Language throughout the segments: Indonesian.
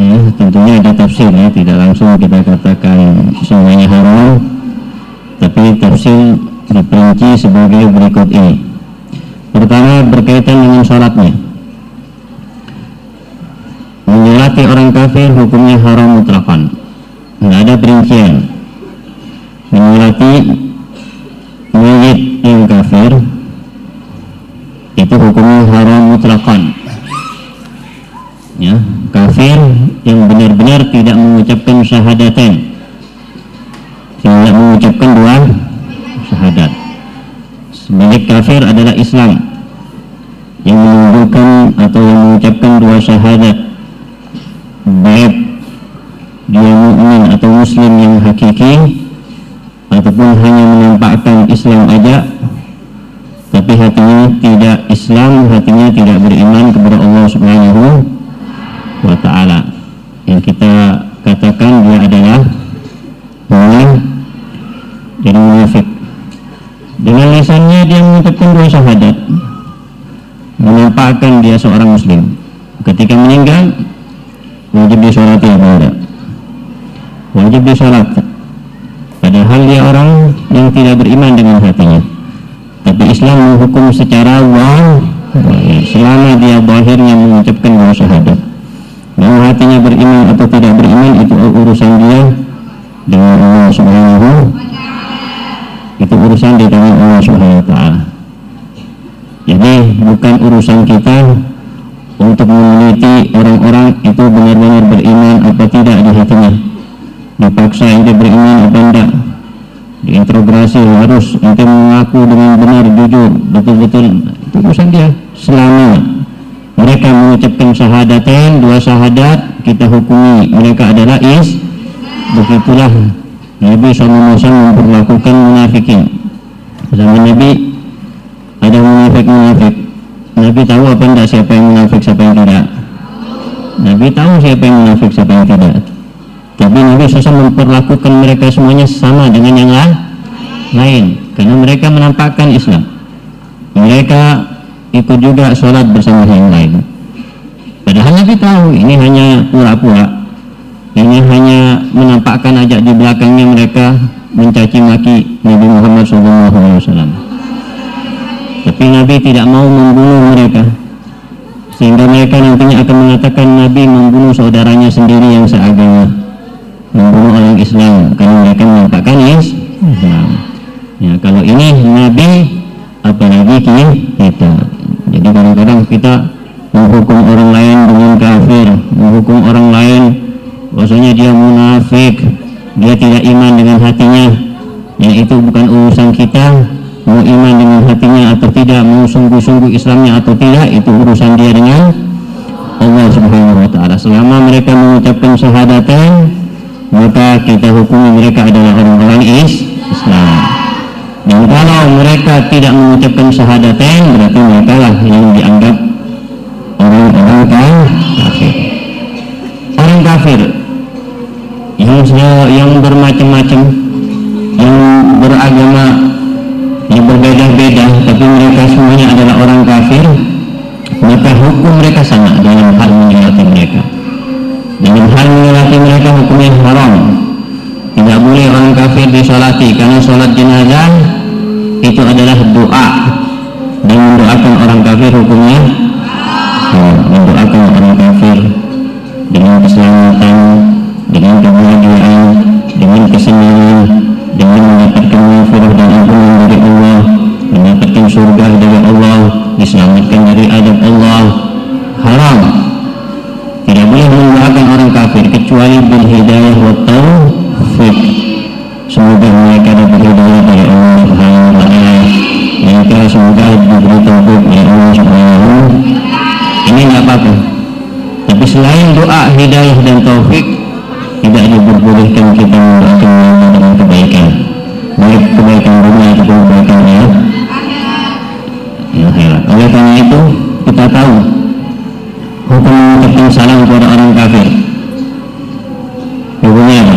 ya tentunya ada tafsir ya tidak langsung kita katakan semuanya haram tapi tafsir diperinci sebagai berikut ini. Pertama berkaitan dengan sholatnya. Menyolati orang kafir hukumnya haram mutlakan tidak ada perincian. Menyolati mayit yang kafir itu hukumnya haram mutlakan ya kafir yang benar-benar tidak mengucapkan syahadatain. Tidak mengucapkan dua syahadat. Sebagai kafir adalah Islam. Yang menunjukkan atau yang mengucapkan dua syahadat. Baik dia mukmin atau muslim yang hakiki ataupun hanya menampakkan Islam aja tapi hatinya tidak Islam hatinya tidak beriman kepada Allah Subhanahu wa taala. Yang kita katakan dia adalah orang jadi munafik. Dengan lisannya dia mengucapkan dua syahadat. Menampakkan dia seorang muslim. Ketika meninggal wajib disolati apa enggak wajib disolat padahal dia orang yang tidak beriman dengan hatinya. Tapi Islam menghukum secara wah selama dia bahirnya mengucapkan dua syahadat mau hatinya beriman atau tidak beriman itu urusan dia dengan Allah Subhanahu itu urusan di tangan Allah Subhanahu wa taala. Jadi bukan urusan kita untuk meneliti orang-orang itu benar-benar beriman apa tidak di hatinya. Dipaksa itu beriman apa tidak. Diintegrasi harus itu mengaku dengan benar jujur betul-betul itu urusan dia selama mereka mengucapkan syahadatain dua syahadat kita hukumi mereka adalah is. Begitulah Nabi SAW memperlakukan munafikin. Zaman Nabi ada munafik-munafik. Nabi tahu apa enggak siapa yang munafik siapa yang tidak? Nabi tahu siapa yang munafik siapa yang tidak. Tapi Nabi SAW memperlakukan mereka semuanya sama dengan yang lain. Karena mereka menampakkan Islam. Mereka ikut juga sholat bersama yang lain padahal Nabi tahu ini hanya pura-pura. Ini hanya menampakkan aja di belakangnya mereka mencaci maki Nabi Muhammad SAW tapi Nabi tidak mau membunuh mereka. Sehingga mereka nantinya akan mengatakan Nabi membunuh saudaranya sendiri yang seagama. Membunuh orang Islam. Karena mereka menampakkan Islam. Ya kalau ini Nabi apalagi kita. Jadi kadang-kadang kita menghukum orang lain dengan kafir. Menghukum orang lain bahwasanya dia munafik. Dia tidak iman dengan hatinya. Yang itu bukan urusan kita mau iman dengan hatinya atau tidak mau sungguh-sungguh Islamnya atau tidak itu urusan dia dengan Allah subhanahu wa ta'ala. Selama mereka mengucapkan syahadatan maka kita hukumi mereka adalah orang-orang is Islam. Dan kalau mereka tidak mengucapkan syahadatain berarti mereka lah yang dianggap orang-orang kafir orang kafir. Yang yang bermacam-macam yang beragama yang berbeda-beda tapi mereka semuanya adalah orang kafir maka hukum mereka sama dalam hal menyolati mereka. Dalam hal menyolati mereka hukumnya haram. Tidak boleh orang kafir disolati karena sholat jenazah itu adalah doa. Dan mendoakan orang kafir hukumnya mendoakan orang kafir dengan keselamatan dengan kebahagiaan dengan kesenangan dengan mendapatkan maghfirah dan ampunan dari Allah mendapatkan surga dari Allah diselamatkan dari adab Allah. Haram. Tidak boleh mendoakan orang kafir kecuali bil hidayah wa taufik semoga mereka dapat hidayah dari Allah Subhanahu wa taala. Mereka semoga diberi taufik dari Allah Subhanahu ini enggak apa-apa. Tapi selain doa hidayah dan taufik tidak diperbolehkan kita mendoakan dengan kebaikan. Baik kebaikan dunia ataupun kebaikan ya oleh karena itu kita tahu hukum mengucapkan salam kepada orang kafir. Hukumnya apa?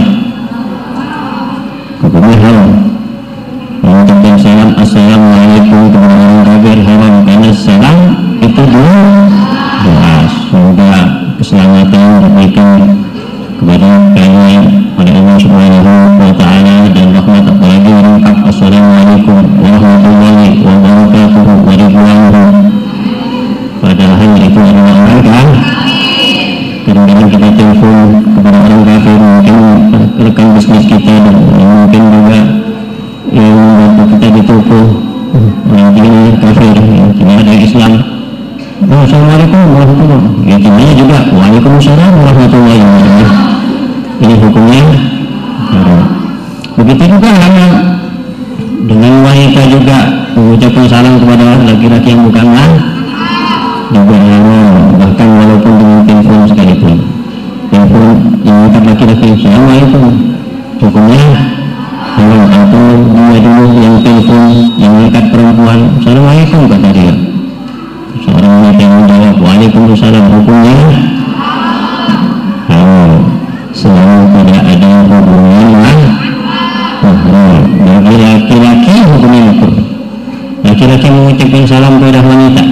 Mengucap laki-laki Assalamualaikum hukumnya haram atau dua dulu yang telepon yang mengangkat perempuan Assalamualaikum kata dia seorang wanita yang menjawab Waalaikumsalam hukumnya haram selama tidak ada hubungan mahram bagi laki-laki hukumnya makruh laki-laki mengucapkan salam kepada wanita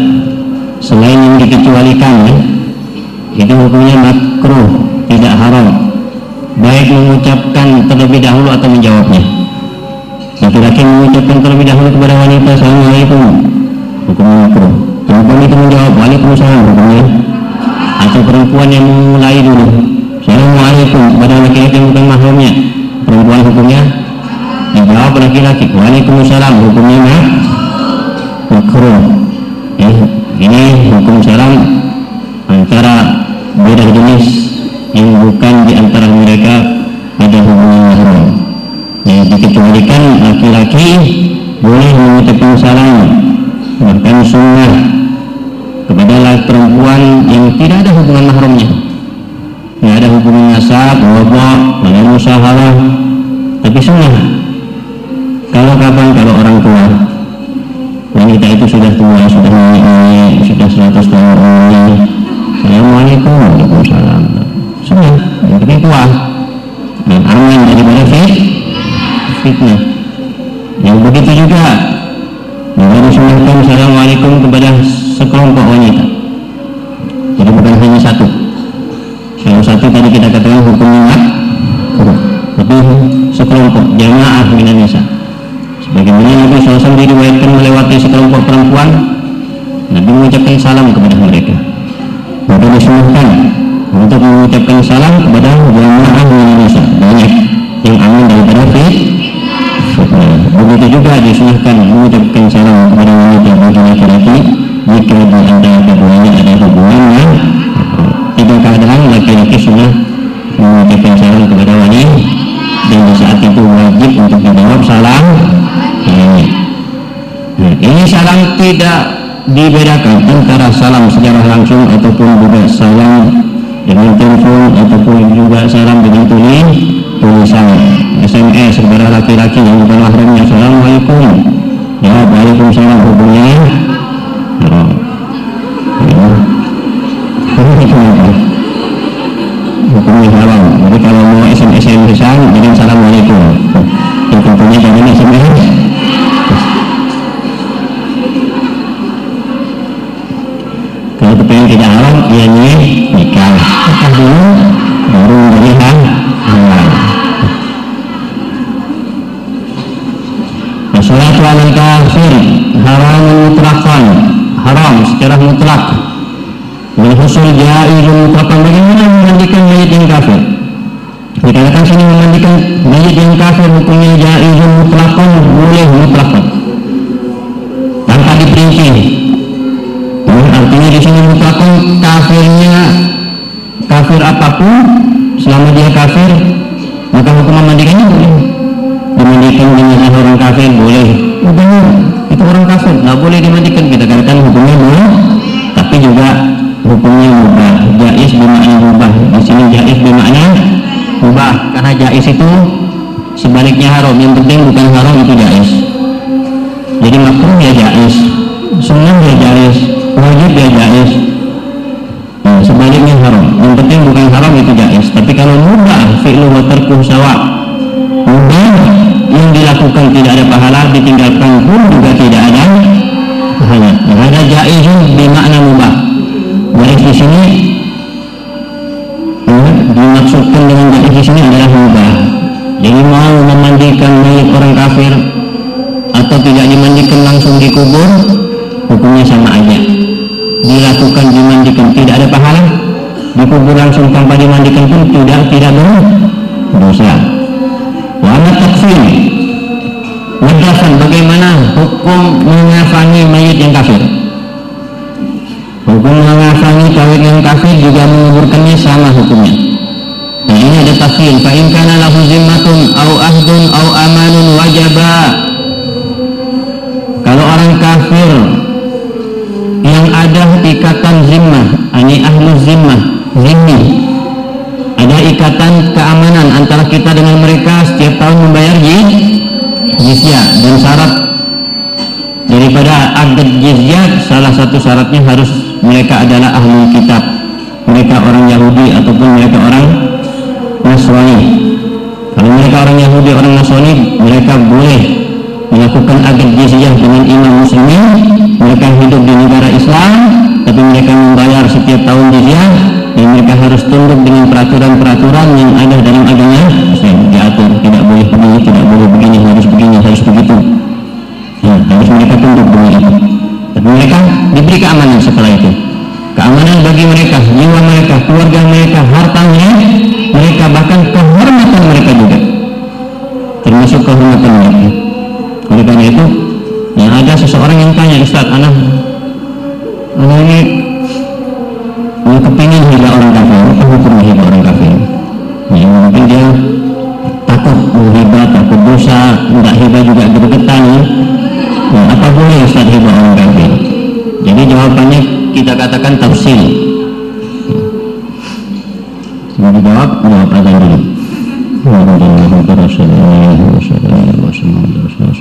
selain yang dikecualikan ya, itu hukumnya makruh tidak haram baik mengucapkan terlebih dahulu atau menjawabnya? Laki-laki mengucapkan terlebih dahulu kepada wanita Assalamualaikum. Hukumnya makruh. Perempuan itu menjawab Waalaikumsalam. Hukumnya? Atau perempuan yang memulai dulu Assalamualaikum. Kepada laki-laki yang bukan mahramnya perempuan hukumnya? Dijawab laki-laki Waalaikumsalam. Hukumnya makruh. Eh, ini hukum salam antara beda jenis yang bukan di antara mereka ada hubungan mahram yang dikecualikan laki-laki boleh mengucapkan salam bahkan sunnah kepada perempuan yang tidak ada hubungan mahramnya. Tidak ada hubungan nasab, wabak, wala musahalah tapi sunnah. Kalau kapan? Kalau orang tua. Wanita itu sudah tua, sudah nenek sudah 100 tahun Assalamualaikum Waalaikumsalam sunnah, yang penting dan aman daripada fit fitnah. Yang begitu juga juga disunahkan Assalamualaikum kepada sekelompok wanita. Jadi bukan hanya satu. Kalau satu tadi kita katakan hukumnya tapi sekelompok jamaah minan nisa. Sebagaimana Nabi SAW diriwayatkan melewati sekelompok perempuan Nabi mengucapkan salam kepada mereka. Maka disunahkan untuk mengucapkan salam kepada jamaah nisa banyak yang aman daripada fit. Begitu juga disunahkan mengucapkan salam kepada wanita bagi laki-laki. Jika di antara keduanya ada hubungan yang tiga keadaan laki-laki sudah mengucapkan salam kepada wanita. Dan di saat itu wajib untuk dijawab salam. Ini. Nah, ini salam tidak dibedakan antara salam secara langsung ataupun juga salam dengan telepon ataupun juga salam dengan tulis tulisan SMS kepada laki-laki yang bukan mahramnya Assalamualaikum. Ya Waalaikumsalam hukumnya haram ya. Hukumnya haram jadi kalau mau SMS SMS-an jangan Assalamualaikum ya tentunya jangan SMS kalau kepengen tidak haram ya nikah. Nikah dulu baru menjadi halal Salatu ala kafir haram mutlaqan haram secara mutlak. Min husul jaizun mutlaqan bagaimana memandikan mayit yang kafir? Dikatakan sini memandikan mayit yang kafir hukumnya jaizun mutlaqan boleh mutlaqan di sini mutlaqan kafirnya kafir apa pun selama dia kafir maka hukum memandikannya boleh. Dimandikan jenazah orang kafir boleh. Benar itu orang kafir nggak boleh dimandikan. Kita katakan hukumnya boleh tapi juga hukumnya mubah. Jais bermakna mubah. Di sini jais bermakna mubah. Karena jais itu sebaliknya haram. Yang penting bukan haram itu jais. Jadi makruh ya jais. Sunnah ya jais wajib ya jais. Nah, sebaliknya haram. Yang penting bukan haram itu jais. Tapi kalau mubah fi'lu wa tarkuh sawa mubah yang dilakukan tidak ada pahala ditinggalkan pun juga tidak ada pahala. Ada jaizun bermakna mubah. Jaiz di sini dimaksudkan dengan jaiz di sini adalah mubah. Jadi mau memandikan mayat orang kafir atau tidak dimandikan langsung dikubur hukumnya sama aja. Dilakukan dimandikan tidak ada pahala. Dikubur langsung tanpa dimandikan pun tidak tidak berdosa Wahana takfir. Wadafan bagaimana hukum mengafani mayat yang kafir. Hukum mengafani mayat yang kafir juga menguburkannya sama hukumnya. Nah ini ada tafsir Fa in kana lahu zimmatun au ahdun au amanun wajaba. Kalau orang kafir yang ada ikatan zimmah, ini ahlu zimmah, zimmi. Ada ikatan keamanan antara kita dengan mereka setiap tahun membayar jizyah dan syarat. Daripada adat jizyah salah satu syaratnya harus mereka adalah ahli kitab. Mereka orang Yahudi ataupun mereka orang Nasrani. Kalau mereka orang Yahudi orang Nasrani mereka boleh melakukan adat jizyah dengan imam muslimin mereka hidup di negara Islam tapi mereka membayar setiap tahun jizyah dan mereka harus tunduk dengan peraturan-peraturan yang ada dalam agama. Islam diatur tidak boleh begini tidak boleh begini harus begini harus begitu. Ya, harus mereka tunduk dengan itu. Tapi mereka diberi keamanan setelah itu. Keamanan bagi mereka jiwa mereka keluarga mereka hartanya mereka bahkan kehormatan mereka juga. Termasuk kehormatan mereka. Oleh karena itu yang ada seseorang yang tanya Ustaz anak anak ini yang kepingin hina orang kafir apa hukum hina orang kafir? Ya, mungkin dia takut menghibah takut dosa tidak hibah juga gregetan ya. ya apa boleh Ustaz hibah orang kafir? Jadi jawabannya kita katakan tafsir. Sebagai dijawab, jawab aja dulu. Nah,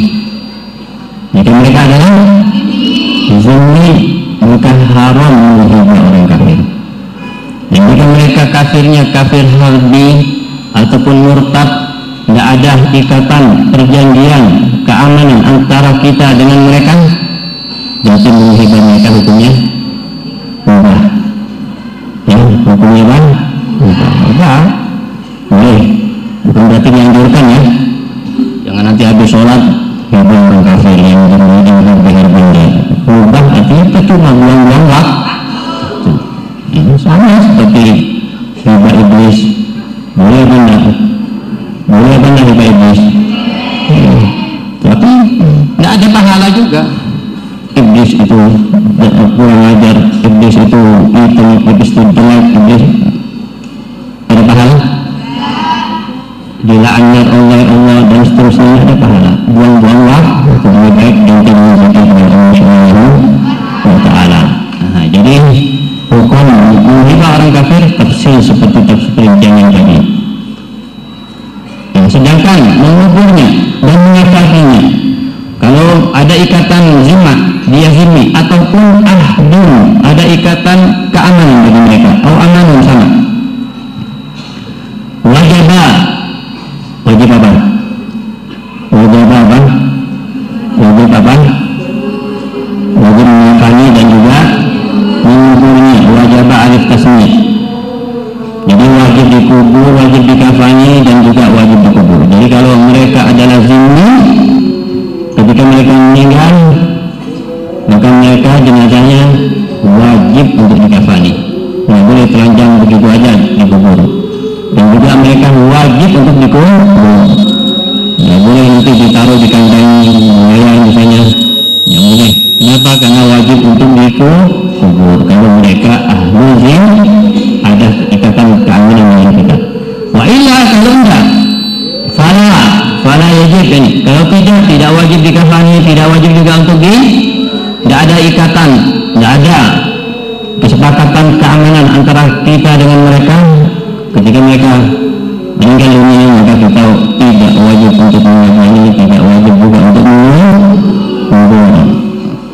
kafir harbi ataupun murtad tidak ada ikatan perjanjian keamanan antara kita dengan mereka? Berarti menghina mereka hukumnya? Mubah ya hukumnya bang mubah boleh. Bukan berarti dianjurkan ya itu itu iblis itu jelek iblis ada pahala? Dilaknat oleh Allah dan seterusnya ada pahala telanjang begitu aja dikubur dan juga mereka wajib untuk dikubur. Ya boleh nanti ditaruh di kandang buaya misalnya. Ya boleh. Kenapa? Karena wajib untuk dikubur. Kalau mereka zin ada ikatan keamanan dengan kita. Wa illa kalau enggak fala fala wajib ini kalau tidak tidak wajib dikafani tidak wajib juga untuk di tidak ada ikatan tidak ada kesepakatan keamanan antara kita dengan mereka ketika mereka meninggal dunia maka kita tidak wajib untuk menghadiri tidak wajib juga untuk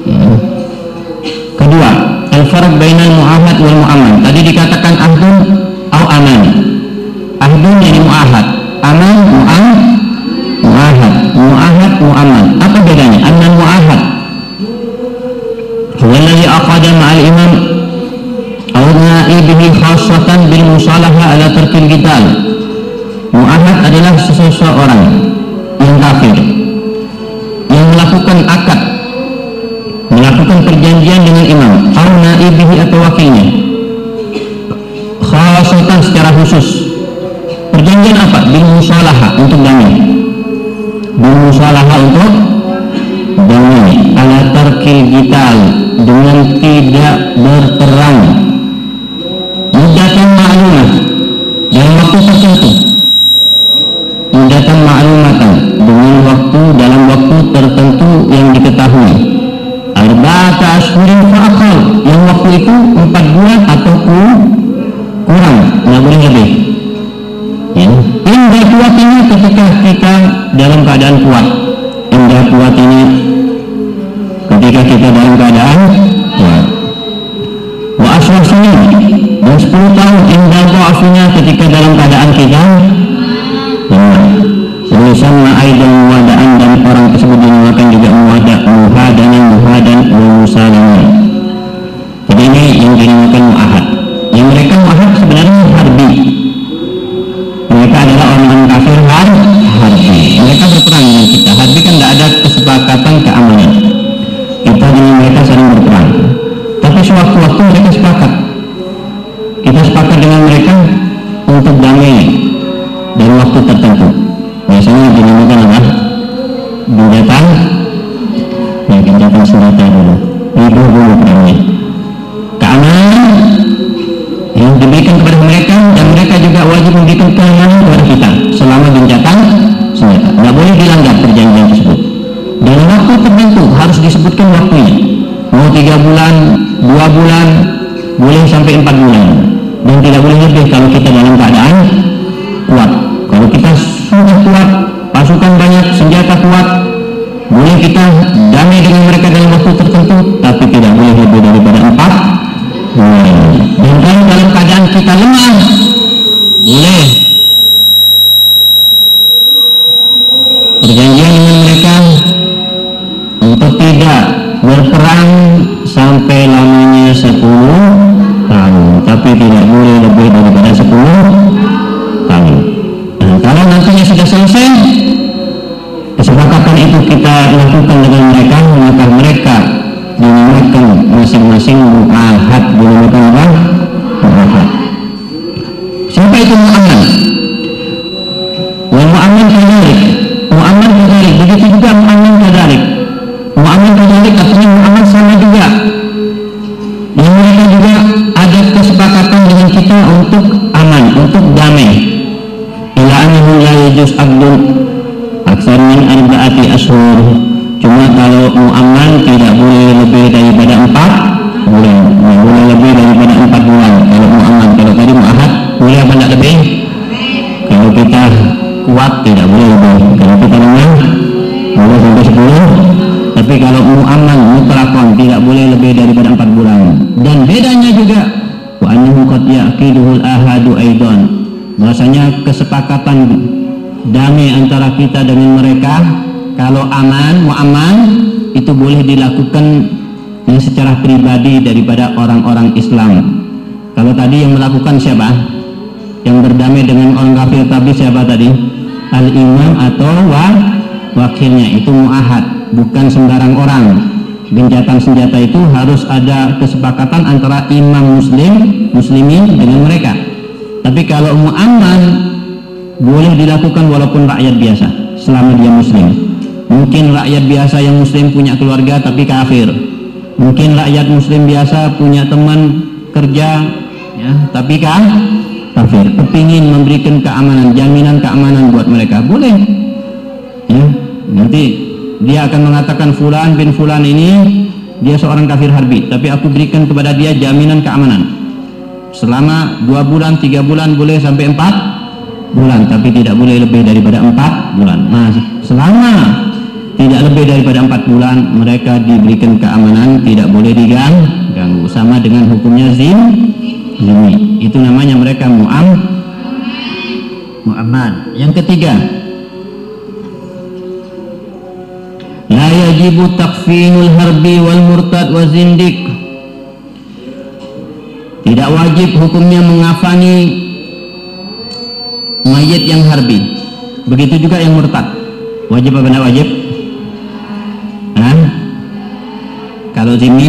ya. kedua al-farq bainal mu'ahad wal mu'aman. Tadi dikatakan ahdun atau aman. Ahdun jadi mu'ahad. Aman mu'am mu'ahad. Mu'ahad mu'aman musalaha ala tarkil qital mu'ahad adalah seseorang yang kafir yang melakukan akad melakukan perjanjian dengan imam. Aw na'ibihi atau wakilnya. Khassatan secara khusus. Perjanjian apa? bil musalaha untuk damai. Bil musalaha untuk damai. Ala tarkil qital dengan tidak berperang waktu tertentu mudatan ma'lumatan dengan waktu dalam waktu tertentu yang diketahui. Arba'ata ashhurin fa'akal yang waktu itu empat bulan atau kurang. Nggak boleh lebih. Ya. indah kuat ini ketika kita dalam keadaan kuat. Indah kuat ini ketika kita dalam keadaan kuat. Wa asrasini dan 10 tahun indah kuafinya ketika dalam keadaan kita? Lemah Tulisan ma'aidan muwadaan dan orang tersebut dinamakan juga muwada muhadan muhadan wa musalaman jadi ini yang dinamakan mu'ahad. Yang mereka mu'ahad sebenarnya harbi. Mereka adalah orang-orang kafir har harbi. Mereka berperang dengan kita. Harbi kan tidak ada kesepakatan keamanan. Kita dengan mereka saling berperang. Tapi sewaktu-waktu mereka sepakat sepakat dengan mereka untuk damai dalam waktu tertentu. Biasanya dinamakan apa? binatang. Ya binatang senjata dulu. Ribu dulu perangnya keamanan yang diberikan kepada mereka dan mereka juga wajib memberikan keamanan kepada kita. Selama gencatan senjata. Tidak boleh dilanggar perjanjian tersebut. Dalam waktu tertentu harus disebutkan waktunya. Mau tiga bulan dua bulan boleh sampai empat bulan dan tidak boleh lebih kalau kita dalam keadaan kuat. Kalau kita sudah kuat pasukan banyak senjata kuat boleh kita damai dengan mereka dalam waktu tertentu tapi tidak boleh lebih daripada empat. Dan dalam keadaan kita lemah boleh lebih daripada 10 pribadi daripada orang-orang Islam. Kalau tadi yang melakukan siapa? Yang berdamai dengan orang kafir tadi siapa tadi? Al-imam atau wa wakilnya. Itu mu'ahad bukan sembarang orang. Gencatan senjata itu harus ada kesepakatan antara imam muslim muslimin dengan mereka. Tapi kalau mu'aman boleh dilakukan walaupun rakyat biasa selama dia muslim. Mungkin rakyat biasa yang muslim punya keluarga tapi kafir mungkin rakyat muslim biasa punya teman kerja ya tapi kan kafir. Kepingin memberikan keamanan jaminan keamanan buat mereka. Boleh. Ya nanti dia akan mengatakan fulan bin fulan ini dia seorang kafir harbi. Tapi aku berikan kepada dia jaminan keamanan. Selama dua bulan tiga bulan boleh sampai empat bulan. Tapi tidak boleh lebih daripada empat bulan. Nah selama tidak lebih daripada empat bulan mereka diberikan keamanan tidak boleh diganggu. Sama dengan hukumnya zin zimi itu namanya mereka mu'am mu'aman yang ketiga la yajibu takfinul harbi wal murtad wa zindik. Tidak wajib hukumnya mengafani mayat yang harbi. Begitu juga yang murtad. Wajib apa tidak wajib kalau zimmi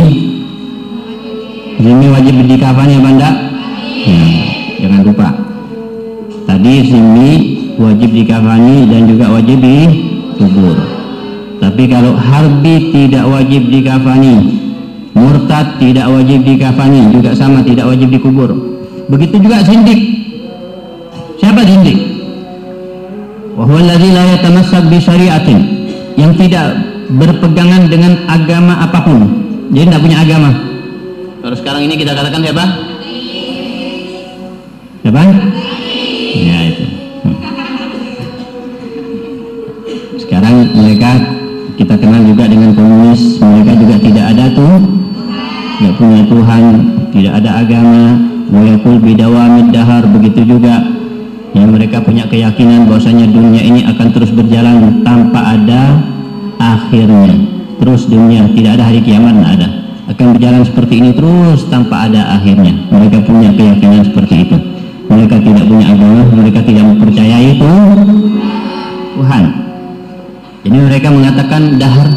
zimmi wajib dikafani apa enggak ya, jangan lupa. Tadi zimmi wajib dikafani dan juga wajib dikubur. Tapi kalau harbi tidak wajib dikafani murtad tidak wajib dikafani juga sama tidak wajib dikubur. Begitu juga sindik siapa sindik wahwa alladhi la yatamassak bi syari'atin. Yang tidak berpegangan dengan agama apa pun jadi tidak punya agama. Kalau sekarang ini kita katakan siapa? Siapa? Ya itu. Sekarang mereka kita kenal juga dengan komunis mereka juga tidak ada tuh. Tidak punya Tuhan tidak ada agama. Wayakul bidawamid dahar begitu juga. Yang mereka punya keyakinan bahwasanya dunia ini akan terus berjalan tanpa ada akhirnya terus dunia. Tidak ada hari kiamat tidak ada. Akan berjalan seperti ini terus tanpa ada akhirnya. Mereka punya keyakinan seperti itu. Mereka tidak punya agama mereka tidak mempercayai itu. Tuhan. Jadi mereka mengatakan dahar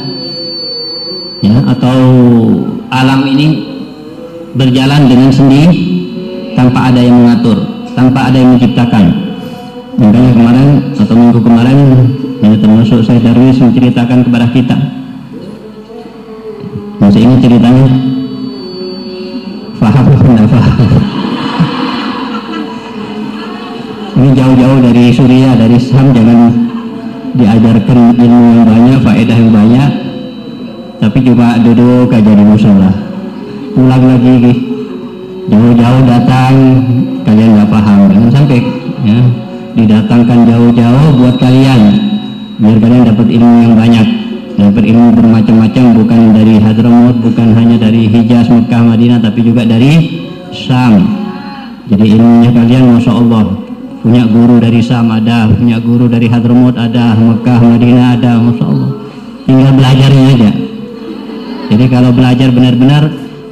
ya atau alam ini berjalan dengan sendiri tanpa ada yang mengatur tanpa ada yang menciptakan. Makanya kemarin atau minggu kemarin ini termasuk saya Darwis menceritakan kepada kita masih ini ceritanya? Faham tidak faham. Ini jauh-jauh dari Suria dari Sam jangan diajarkan ilmu yang banyak faedah yang banyak. Tapi cuma duduk aja di musola. Pulang lagi jauh-jauh datang kalian nggak paham. Jangan sampai ya didatangkan jauh-jauh buat kalian biar kalian dapat ilmu yang banyak dapat ilmu bermacam-macam bukan dari Hadramaut bukan hanya dari Hijaz Mekah Madinah tapi juga dari Sam. Jadi ilmunya kalian Masya Allah punya guru dari Sam ada punya guru dari Hadramaut ada Mekah Madinah ada Masya Allah. Tinggal belajarnya aja. Jadi kalau belajar benar-benar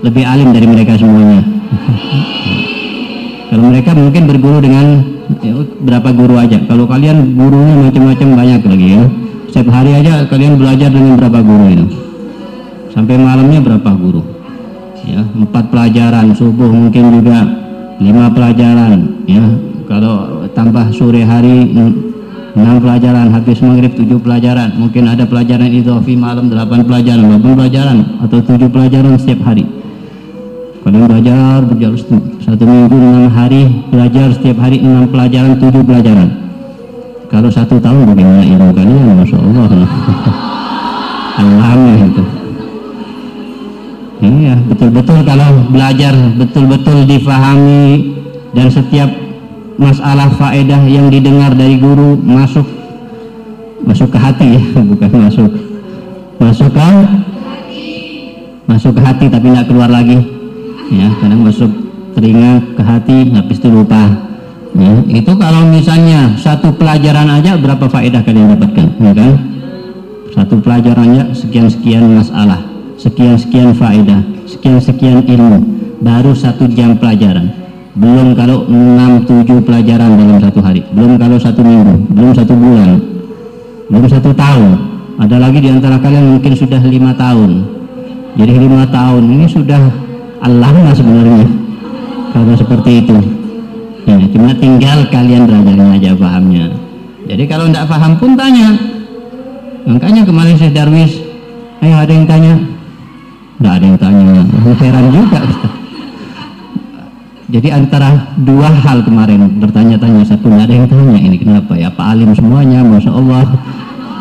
lebih alim dari mereka semuanya. Kalau mereka mungkin berguru dengan ya, berapa guru aja. Kalau kalian gurunya macam-macam banyak lagi ya setiap hari aja kalian belajar dengan berapa guru itu. Sampai malamnya berapa guru? Ya empat pelajaran subuh mungkin juga lima pelajaran ya. Kalau tambah sore hari enam pelajaran habis maghrib tujuh pelajaran. Mungkin ada pelajaran idofi malam delapan pelajaran delapan pelajaran atau tujuh pelajaran setiap hari. Kalian belajar belajar satu minggu enam hari belajar setiap hari enam pelajaran tujuh pelajaran kalau satu tahun bagaimana ilmu kalian masya Allah. Alhamdulillah itu. Iya betul-betul kalau belajar betul-betul difahami dan setiap masalah faedah yang didengar dari guru masuk masuk ke hati ya bukan masuk. Masuk ke masuk ke hati tapi tidak keluar lagi. Ya kadang masuk telinga ke hati habis itu lupa ya, itu kalau misalnya satu pelajaran aja berapa faedah kalian dapatkan ya kan? Satu pelajarannya sekian sekian masalah sekian sekian faedah sekian sekian ilmu baru satu jam pelajaran. Belum kalau 6-7 pelajaran dalam satu hari. Belum kalau satu minggu belum satu bulan belum satu tahun. Ada lagi di antara kalian mungkin sudah lima tahun. Jadi lima tahun ini sudah Allah lah sebenarnya. Kalau seperti itu ya cuma tinggal kalian belajarnya aja pahamnya? Jadi kalau tidak paham pun tanya. Makanya kemarin saya Darwis ayo ada yang tanya? Tidak ada yang tanya. Heran juga. Jadi antara dua hal kemarin bertanya-tanya satu nggak ada yang tanya ini kenapa ya? Pak Alim semuanya Masya Allah.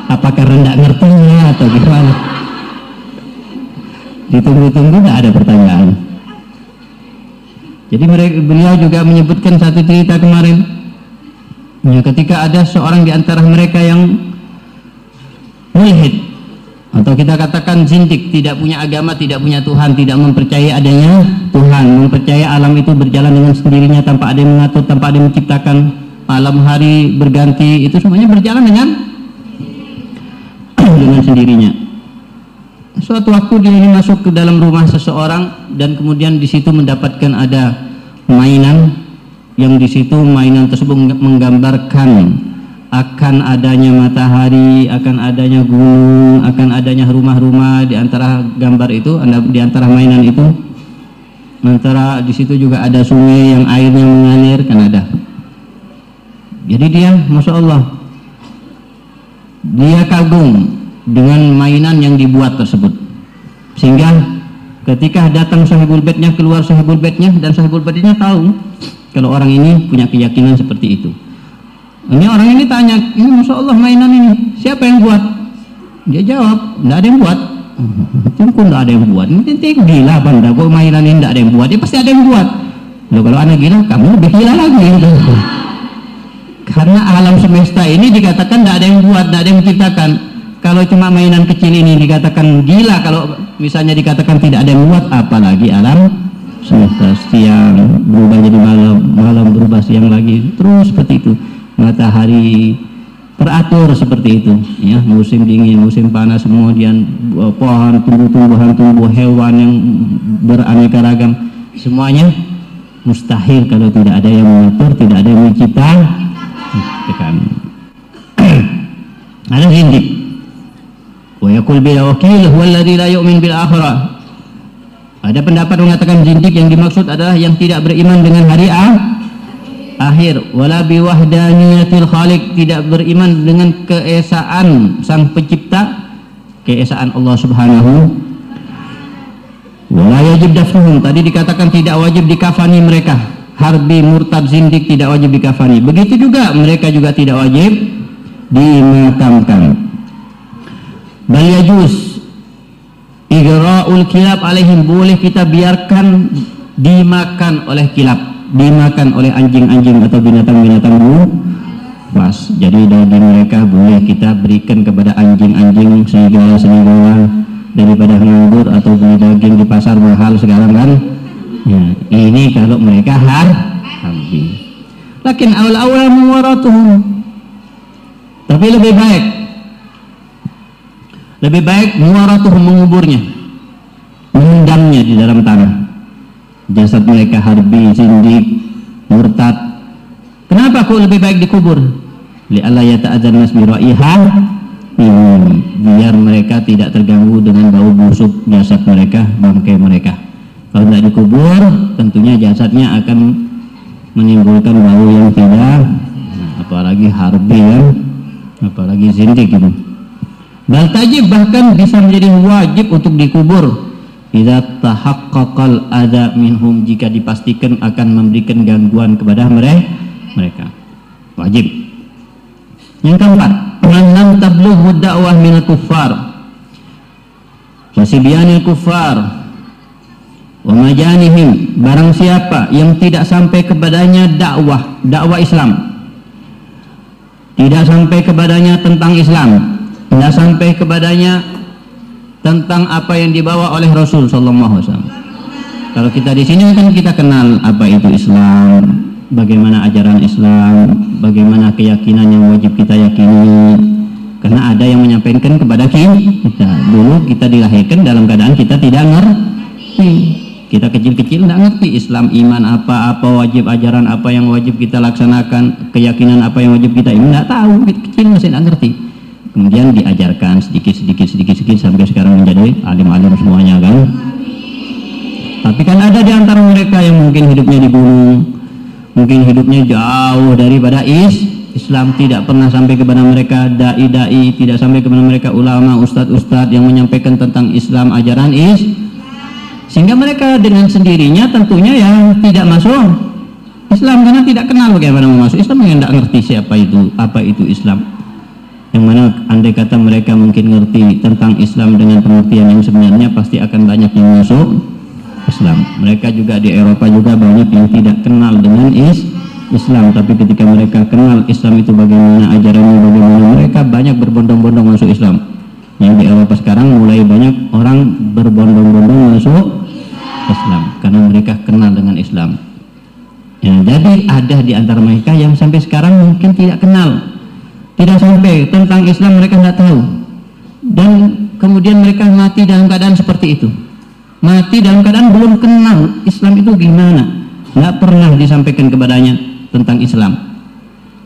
Apa karena tidak ngertinya atau gimana? Ditunggu-tunggu nggak ada pertanyaan Jadi mereka, beliau juga menyebutkan satu cerita kemarin. Ya, ketika ada seorang di antara mereka yang mulhid atau kita katakan zindik, tidak punya agama, tidak punya Tuhan, tidak mempercayai adanya Tuhan, mempercayai alam itu berjalan dengan sendirinya tanpa ada yang mengatur, tanpa ada yang menciptakan malam hari berganti, itu semuanya berjalan dengan dengan sendirinya. Suatu waktu dia ini masuk ke dalam rumah seseorang dan kemudian di situ mendapatkan ada mainan yang di situ mainan tersebut menggambarkan akan adanya matahari, akan adanya gunung, akan adanya rumah-rumah di antara gambar itu, di antara mainan itu. Antara di situ juga ada sungai yang airnya mengalir kan ada. Jadi dia, masya Allah, dia kagum dengan mainan yang dibuat tersebut. Sehingga ketika datang sahibul bednya keluar sahibul bednya dan sahibul bednya tahu kalau orang ini punya keyakinan seperti itu. Ini orang ini tanya ini masya Allah mainan ini siapa yang buat? Dia jawab tidak ada yang buat. Tunggu tidak ada yang buat? Ini gila banda. Kok mainan ini tidak ada yang buat? Dia pasti ada yang buat. Loh, kalau anak gila kamu lebih gila lagi. Karena alam semesta ini dikatakan tidak ada yang buat tidak ada yang menciptakan kalau cuma mainan kecil ini dikatakan gila kalau misalnya dikatakan tidak ada yang buat apalagi alam semesta. Siang berubah jadi malam malam berubah siang lagi. Terus seperti itu. Matahari teratur seperti itu ya. Musim dingin musim panas kemudian pohon tumbuh-tumbuhan tumbuh hewan yang beraneka ragam. Semuanya mustahil kalau tidak ada yang mengatur tidak ada yang menciptakan ada zindik Bil wakil huwa alladhi la yu'min bil akhirah. Ada pendapat mengatakan zindik yang dimaksud adalah yang tidak beriman dengan hari ah, akhir. Wala bi wahdaniyatil khaliq tidak beriman dengan keesaan sang pencipta keesaan Allah Subhanahu. Wala yajib dafnuhum tadi dikatakan tidak wajib dikafani mereka. Harbi murtad zindik tidak wajib dikafani. Begitu juga mereka juga tidak wajib dimakamkan bal yajuz. Igra'ul kilab alaihim boleh kita biarkan dimakan oleh kilab dimakan oleh anjing-anjing atau binatang-binatang buas jadi daging mereka boleh kita berikan kepada anjing-anjing serigala-serigala daripada nganggur atau beli daging di pasar mahal sekarang kan. Ya, ini kalau mereka har habis. Lakin awal-awal muwaratuhum tapi lebih baik lebih baik muaratuh menguburnya mengendamnya di dalam tanah. Jasad mereka harbi, sindik, murtad. Kenapa kok lebih baik dikubur? Li Allah ya ta'adzan nasmi ra'iha biar mereka tidak terganggu dengan bau busuk jasad mereka bangkai mereka. Kalau tidak dikubur tentunya jasadnya akan menimbulkan bau yang tidak nah, apalagi harbi ya apalagi sindik gitu Bal tajib bahkan bisa menjadi wajib untuk dikubur Idza tahaqqaqal ada minhum jika dipastikan akan memberikan gangguan kepada mereka. Wajib. Yang keempat, man lam tablughu da'wah min kuffar. Fasibyanil kuffar wa majanihim barang siapa yang tidak sampai kepadanya dakwah dakwah Islam tidak sampai kepadanya tentang Islam tidak sampai kepadanya tentang apa yang dibawa oleh Rasul Sallallahu Alaihi Wasallam. Kalau kita di sini kan kita kenal apa itu Islam, bagaimana ajaran Islam, bagaimana keyakinan yang wajib kita yakini. Karena ada yang menyampaikan kepada kita. Dulu kita dilahirkan dalam keadaan kita tidak ngerti. Kita kecil-kecil tidak ngerti Islam, iman apa, apa wajib ajaran apa yang wajib kita laksanakan, keyakinan apa yang wajib kita ini tidak tahu. Kecil masih tidak ngerti kemudian diajarkan sedikit sedikit sedikit sedikit sampai sekarang menjadi alim-alim semuanya kan? Tapi kan ada di antara mereka yang mungkin hidupnya di gunung mungkin hidupnya jauh daripada is Islam tidak pernah sampai kepada mereka dai-dai tidak sampai kepada mereka ulama ustadz-ustadz yang menyampaikan tentang Islam ajaran is. Sehingga mereka dengan sendirinya tentunya yang tidak masuk. Islam karena tidak kenal bagaimana masuk. Islam yang tidak ngerti siapa itu apa itu Islam yang mana andai kata mereka mungkin ngerti tentang Islam dengan pengertian yang sebenarnya pasti akan banyak yang masuk Islam. Mereka juga di Eropa juga banyak yang tidak kenal dengan is Islam, tapi ketika mereka kenal Islam itu bagaimana ajarannya, bagaimana mereka banyak berbondong-bondong masuk Islam. Yang di Eropa sekarang mulai banyak orang berbondong-bondong masuk Islam karena mereka kenal dengan Islam. Ya, jadi ada di antara mereka yang sampai sekarang mungkin tidak kenal, tidak sampai tentang Islam mereka tidak tahu, dan kemudian mereka mati dalam keadaan seperti itu. Mati dalam keadaan belum kenal Islam itu gimana. Nggak pernah disampaikan kepadanya tentang Islam.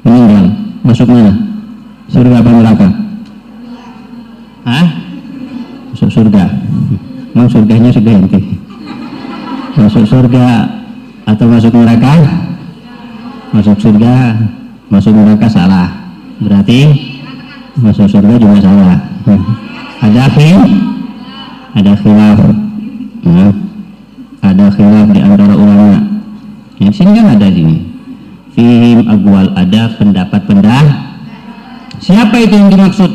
Meninggal. Masuk mana? Surga apa neraka? Hah? masuk surga. Mau surganya sudah ente masuk surga atau masuk neraka? Masuk surga. Masuk neraka salah berarti masuk surga juga salah ada khilaf? Ada khilaf. Ya, ada khilaf di antara ulama. Yang sini kan ada sini. Fihim agwal ada pendapat-pendapat siapa itu yang dimaksud?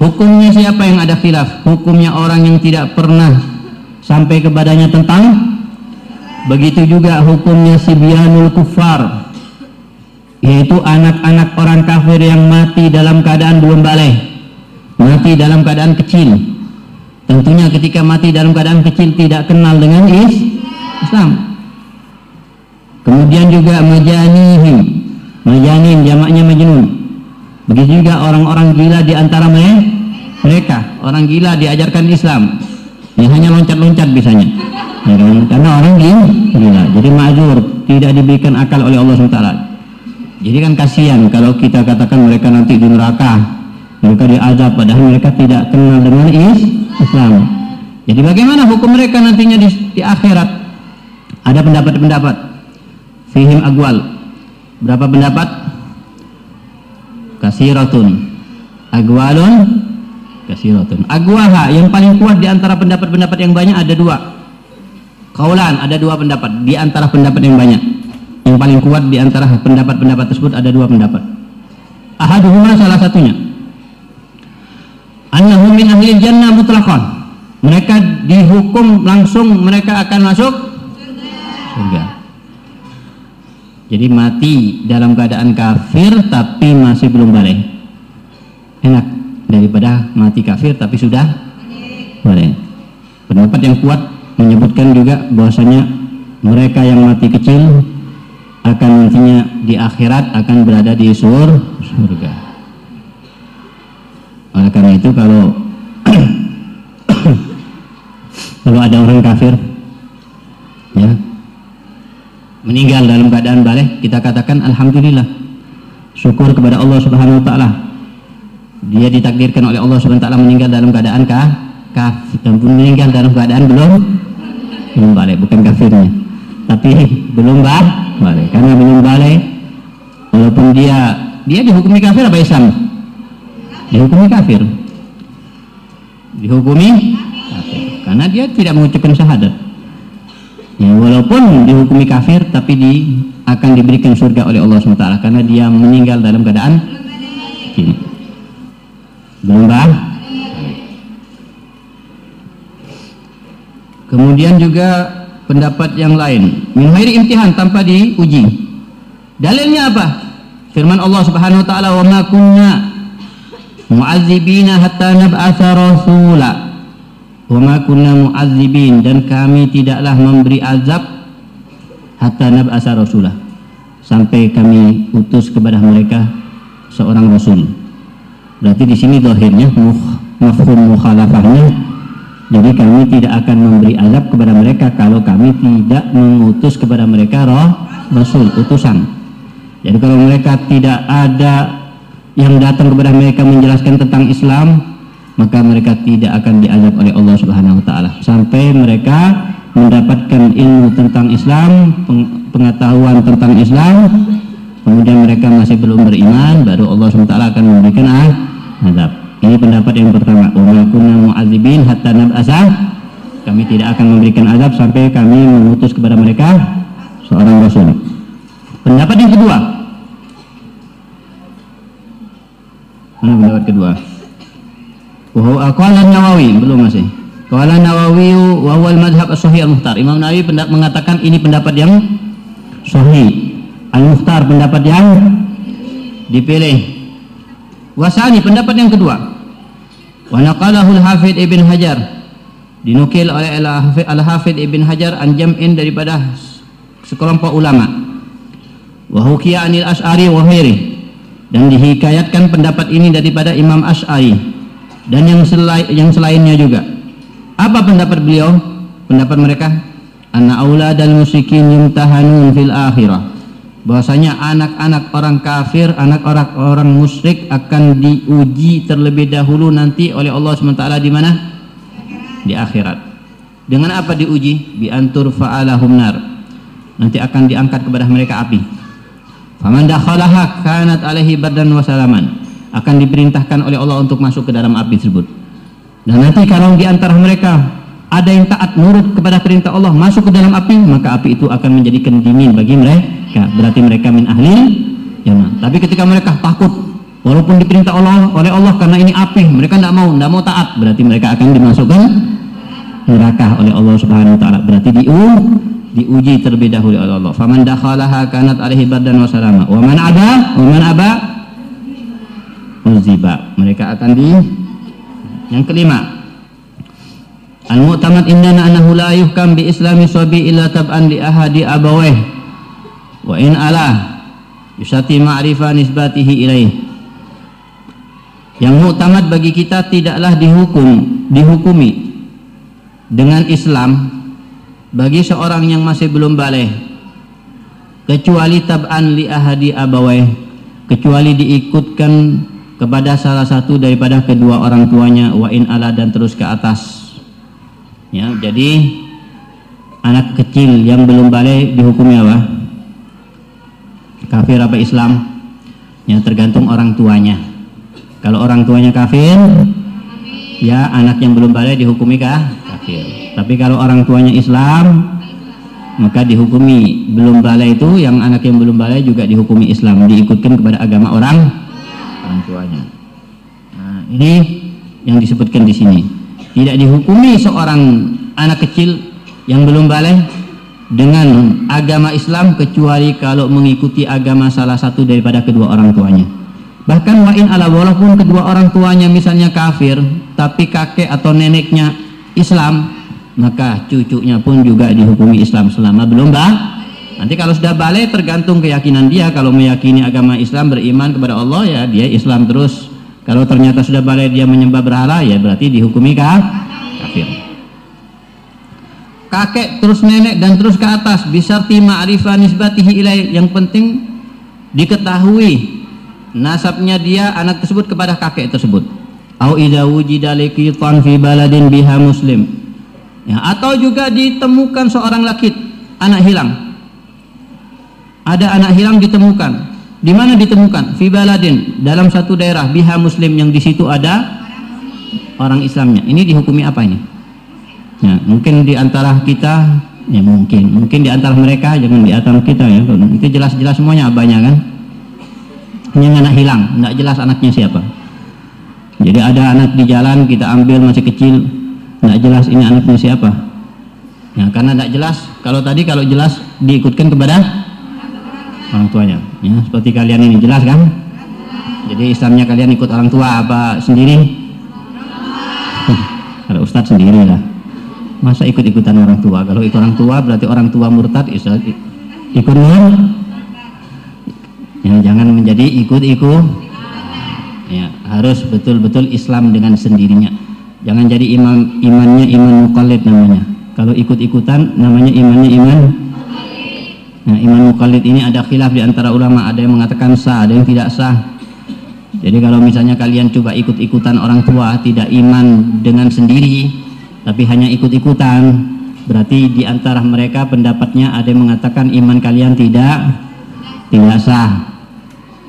Hukumnya siapa yang ada khilaf? Hukumnya orang yang tidak pernah sampai kepadanya tentang? Begitu juga hukumnya sibyanul kufar yaitu anak-anak orang kafir yang mati dalam keadaan belum balik mati dalam keadaan kecil Tentunya ketika mati dalam keadaan kecil tidak kenal dengan is Islam. Kemudian juga majanihim. Majanin jamaknya majnun. Begitu juga orang-orang gila di antara mereka. Orang gila diajarkan Islam. Yang hanya loncat-loncat bisanya. Ya kan? Karena orang gila. Jadi ma'zur, tidak diberikan akal oleh Allah SWT. Jadi kan kasihan kalau kita katakan mereka nanti di neraka, mereka diazab padahal mereka tidak kenal dengan is Islam. Jadi bagaimana hukum mereka nantinya di, di akhirat? Ada pendapat-pendapat. Fihim agwal. Berapa pendapat? Kasiratun. Agwalun kasiratun. Agwaha yang paling kuat di antara pendapat-pendapat yang banyak ada dua. Kaulan ada dua pendapat di antara pendapat yang banyak. Yang paling kuat di antara pendapat-pendapat tersebut ada dua pendapat. Ahaduhuma salah satunya annahu min ahli jannah mutlaqan. Mereka dihukum langsung mereka akan masuk surga. Jadi mati dalam keadaan kafir tapi masih belum balik. Enak daripada mati kafir tapi sudah balik. Pendapat yang kuat menyebutkan juga bahwasanya mereka yang mati kecil akan nantinya di akhirat akan berada di surga. Oleh karena itu kalau kalau ada orang kafir ya meninggal dalam keadaan balik kita katakan alhamdulillah syukur kepada Allah Subhanahu wa taala. Dia ditakdirkan oleh Allah Subhanahu wa taala meninggal dalam keadaan kah kafir dan meninggal dalam keadaan belum belum balik bukan kafirnya tapi belum bah balik. Karena belum balik walaupun dia dia dihukumi kafir apa Islam? Dihukumi kafir. Dihukumi kafir. Karena dia tidak mengucapkan syahadat. Ya, walaupun dihukumi kafir tapi di, akan diberikan surga oleh Allah SWT karena dia meninggal dalam keadaan belum kemudian juga pendapat yang lain. Min hairi imtihan tanpa diuji. Dalilnya apa? Firman Allah Subhanahu wa taala wa ma kunna mu'adzibina hatta nab'atha rasula. Wa ma kunna mu'adzibin dan kami tidaklah memberi azab hatta nab'atha rasula sampai kami utus kepada mereka seorang rasul. Berarti di sini zahirnya mafhum mukhalafahnya jadi kami tidak akan memberi azab kepada mereka kalau kami tidak mengutus kepada mereka roh rasul utusan. Jadi kalau mereka tidak ada yang datang kepada mereka menjelaskan tentang Islam maka mereka tidak akan diazab oleh Allah Subhanahu wa taala. Sampai mereka mendapatkan ilmu tentang Islam pengetahuan tentang Islam kemudian mereka masih belum beriman baru Allah SWT akan memberikan azab ini pendapat yang pertama wa kunna mu'adzibin hatta nab'asa kami tidak akan memberikan azab sampai kami mengutus kepada mereka seorang rasul pendapat yang kedua Mana pendapat kedua? Wahyu Aqwal Nawawi belum masih. Qala Nawawi wa huwa al-madhhab as-sahih al-muhtar. Imam Nawawi pendapat mengatakan ini pendapat yang sahih. Al-muhtar pendapat yang dipilih. Wasani pendapat yang kedua. Wa naqalahu al-Hafidh Ibn Hajar dinukil oleh Al-Hafidh Ibn Hajar an jam'in daripada sekelompok ulama. Wa hukiya anil Asy'ari wa. Dan dihikayatkan pendapat ini daripada Imam Asy'ari dan yang selain yang selainnya juga. Apa pendapat beliau? Pendapat mereka, anak aula dan musyrikin yumtahanun fil akhirah. Bahwasanya anak-anak orang kafir, anak orang orang musyrik akan diuji terlebih dahulu nanti oleh Allah SWT di mana? Di akhirat. Dengan apa diuji? Bi antur fa'alahum nar. Nanti akan diangkat kepada mereka api. Faman dakhalaha kanat alaihi bardan wa salaman. Akan diperintahkan oleh Allah untuk masuk ke dalam api tersebut dan nanti kalau di antara mereka ada yang taat nurut kepada perintah Allah masuk ke dalam api, maka api itu akan menjadi dingin bagi mereka. Berarti mereka min ahli jannah. Tapi ketika mereka takut walaupun diperintah Allah oleh Allah karena ini api, mereka tidak mau, tidak mau taat, berarti mereka akan dimasukkan neraka oleh Allah Subhanahu wa taala. Berarti diu diuji terlebih dahulu oleh Allah. Faman dakhalaha kanat alaihi bardan wa salama. Wa man aba, wa man aba uziba. Mereka akan di yang kelima, Al-mu'tamad indana annahu la yuhkam bi islami sabi illa tab'an li ahadi abawih wa in ala yusati ma'rifa nisbatihi ilaih. Yang mu'tamad bagi kita tidaklah dihukum, dihukumi dengan Islam bagi seorang yang masih belum balik kecuali tab'an li ahadi abawih kecuali diikutkan kepada salah satu daripada kedua orang tuanya wa in ala dan terus ke atas ya jadi anak kecil yang belum balik dihukumi apa kafir apa Islam? Ya tergantung orang tuanya. Kalau orang tuanya kafir ya anak yang belum balik dihukumi kah? Kafir. Tapi kalau orang tuanya Islam maka dihukumi. Belum balik itu yang anak yang belum balik juga dihukumi Islam. Diikutkan kepada agama orang orang tuanya. Nah, ini yang disebutkan di sini. Tidak dihukumi seorang anak kecil yang belum balik dengan agama Islam kecuali kalau mengikuti agama salah satu daripada kedua orang tuanya. Bahkan wa'in ala walaupun kedua orang tuanya misalnya kafir, tapi kakek atau neneknya Islam, maka cucunya pun juga dihukumi Islam selama belum bah Nanti kalau sudah balik tergantung keyakinan dia. Kalau meyakini agama Islam beriman kepada Allah ya dia Islam terus. Kalau ternyata sudah balik dia menyembah berhala ya berarti dihukumi kafir. Kakek terus nenek dan terus ke atas bisa ma'rifah nisbatihi ilai. Yang penting diketahui nasabnya dia anak tersebut kepada kakek tersebut. Au idza wujida liqitan fi baladin biha muslim. Ya, atau juga ditemukan seorang laki anak hilang ada anak hilang ditemukan. Di mana ditemukan? Fi baladin, dalam satu daerah biha muslim yang di situ ada orang Islamnya. Ini dihukumi apa ini? Ya, mungkin di antara kita ya mungkin, mungkin di antara mereka jangan di antara kita ya. Itu jelas-jelas semuanya abahnya kan. Ini anak hilang, tidak jelas anaknya siapa. Jadi ada anak di jalan kita ambil masih kecil, tidak jelas ini anaknya siapa. Ya, karena tidak jelas. Kalau tadi kalau jelas diikutkan kepada orang tuanya ya seperti kalian ini jelas kan jadi Islamnya kalian ikut orang tua apa sendiri kalau Ustadz sendiri lah masa ikut-ikutan orang tua? Kalau ikut orang tua berarti orang tua murtad ikut nur ya jangan menjadi ikut-ikut. Ya harus betul-betul Islam dengan sendirinya. Jangan jadi imam imannya iman mukallid namanya. Kalau ikut-ikutan namanya imannya iman. Nah, iman mukallid ini ada khilaf di antara ulama, ada yang mengatakan sah, ada yang tidak sah. Jadi kalau misalnya kalian coba ikut-ikutan orang tua, tidak iman dengan sendiri, tapi hanya ikut-ikutan, berarti di antara mereka pendapatnya ada yang mengatakan iman kalian tidak tidak sah.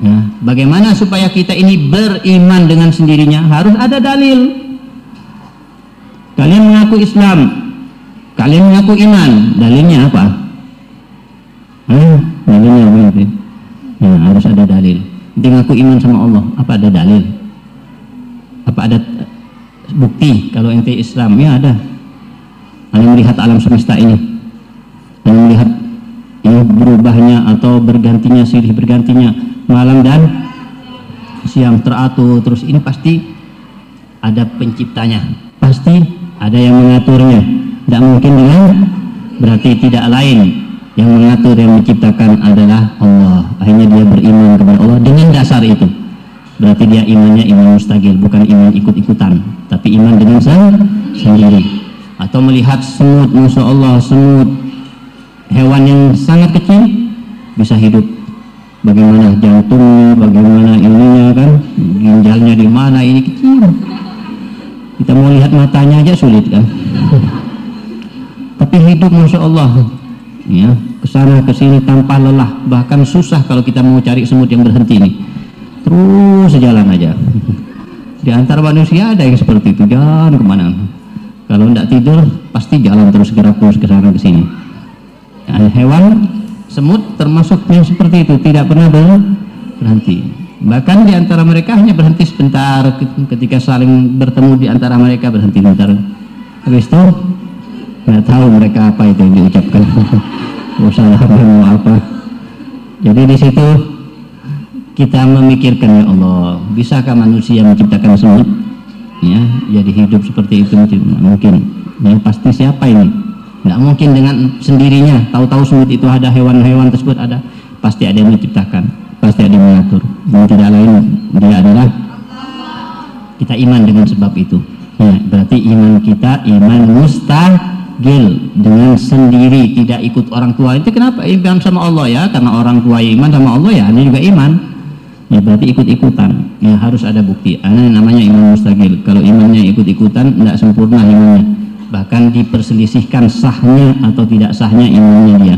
Ya. Bagaimana supaya kita ini beriman dengan sendirinya? Harus ada dalil. Kalian mengaku Islam, kalian mengaku iman, dalilnya apa? Hmm, dalilnya apa Ya, harus ada dalil. Penting aku iman sama Allah. Apa ada dalil? Apa ada bukti kalau ente Islam. Ya ada. Anda melihat alam semesta ini. Anda melihat ini berubahnya atau bergantinya silih bergantinya. Malam dan siang teratur terus ini pasti ada penciptanya. Pasti ada yang mengaturnya. Tidak mungkin dengan berarti tidak lain. Yang mengatur yang menciptakan adalah Allah. Akhirnya dia beriman kepada Allah dengan dasar itu berarti dia imannya iman mustagil bukan iman ikut-ikutan tapi iman dengan sendiri. Atau melihat semut Masya Allah semut hewan yang sangat kecil bisa hidup. Bagaimana jantungnya bagaimana ininya kan? Ginjalnya di mana ini kecil? Kita mau lihat matanya aja sulit kan? Tapi hidup Masya Allah. Ya ke sana ke sini tanpa lelah. Bahkan susah kalau kita mau cari semut yang berhenti nih terus sejalan aja. Di antara manusia ada yang seperti itu. Jalan ke mana. Kalau tidak tidur pasti jalan terus gerak terus ke sana ke sini. Ya, hewan semut termasuk seperti itu. Tidak pernah berhenti. Bahkan di antara mereka hanya berhenti sebentar. Ketika saling bertemu di antara mereka berhenti sebentar. Habis itu nggak tahu mereka apa itu yang diucapkan. Usaha mau apa. Jadi di situ kita memikirkan ya Allah bisakah manusia menciptakan semut? Ya jadi hidup seperti itu mungkin ya pasti siapa ini? Nggak mungkin dengan sendirinya. Tahu-tahu semut itu ada hewan-hewan tersebut ada. Pasti ada yang menciptakan pasti ada yang mengatur. Dan tidak lain dia adalah kita iman dengan sebab itu. Ya berarti iman kita iman mustagil dengan sendiri tidak ikut orang tua. Itu kenapa iman sama Allah ya? Karena orang tua iman sama Allah ya ini juga iman ya berarti ikut-ikutan. Ya harus ada bukti. Ini namanya iman mustagil kalau imannya ikut-ikutan tidak sempurna imannya bahkan diperselisihkan sahnya atau tidak sahnya imannya dia.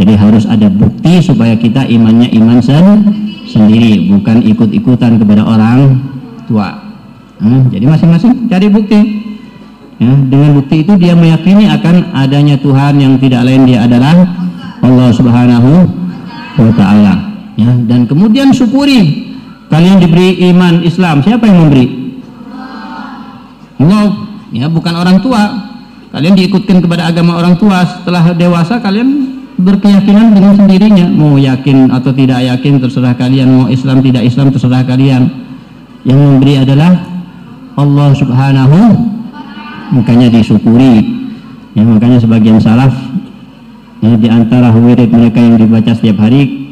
Jadi harus ada bukti supaya kita imannya iman sen sendiri. Bukan ikut-ikutan kepada orang tua. Hmm, jadi masing-masing cari bukti. Ya, dengan bukti itu dia meyakini akan adanya Tuhan yang tidak lain dia adalah Allah subhanahu wa ta'ala ya dan kemudian syukuri kalian diberi iman Islam. Siapa yang memberi? Allah. Ya bukan orang tua. Kalian diikutkan kepada agama orang tua. Setelah dewasa kalian berkeyakinan dengan sendirinya. Mau yakin atau tidak yakin terserah kalian. Mau Islam tidak Islam terserah kalian. Yang memberi adalah Allah subhanahu. Makanya disyukuri. Ya makanya sebagian salaf ya, di antara wirid mereka yang dibaca setiap hari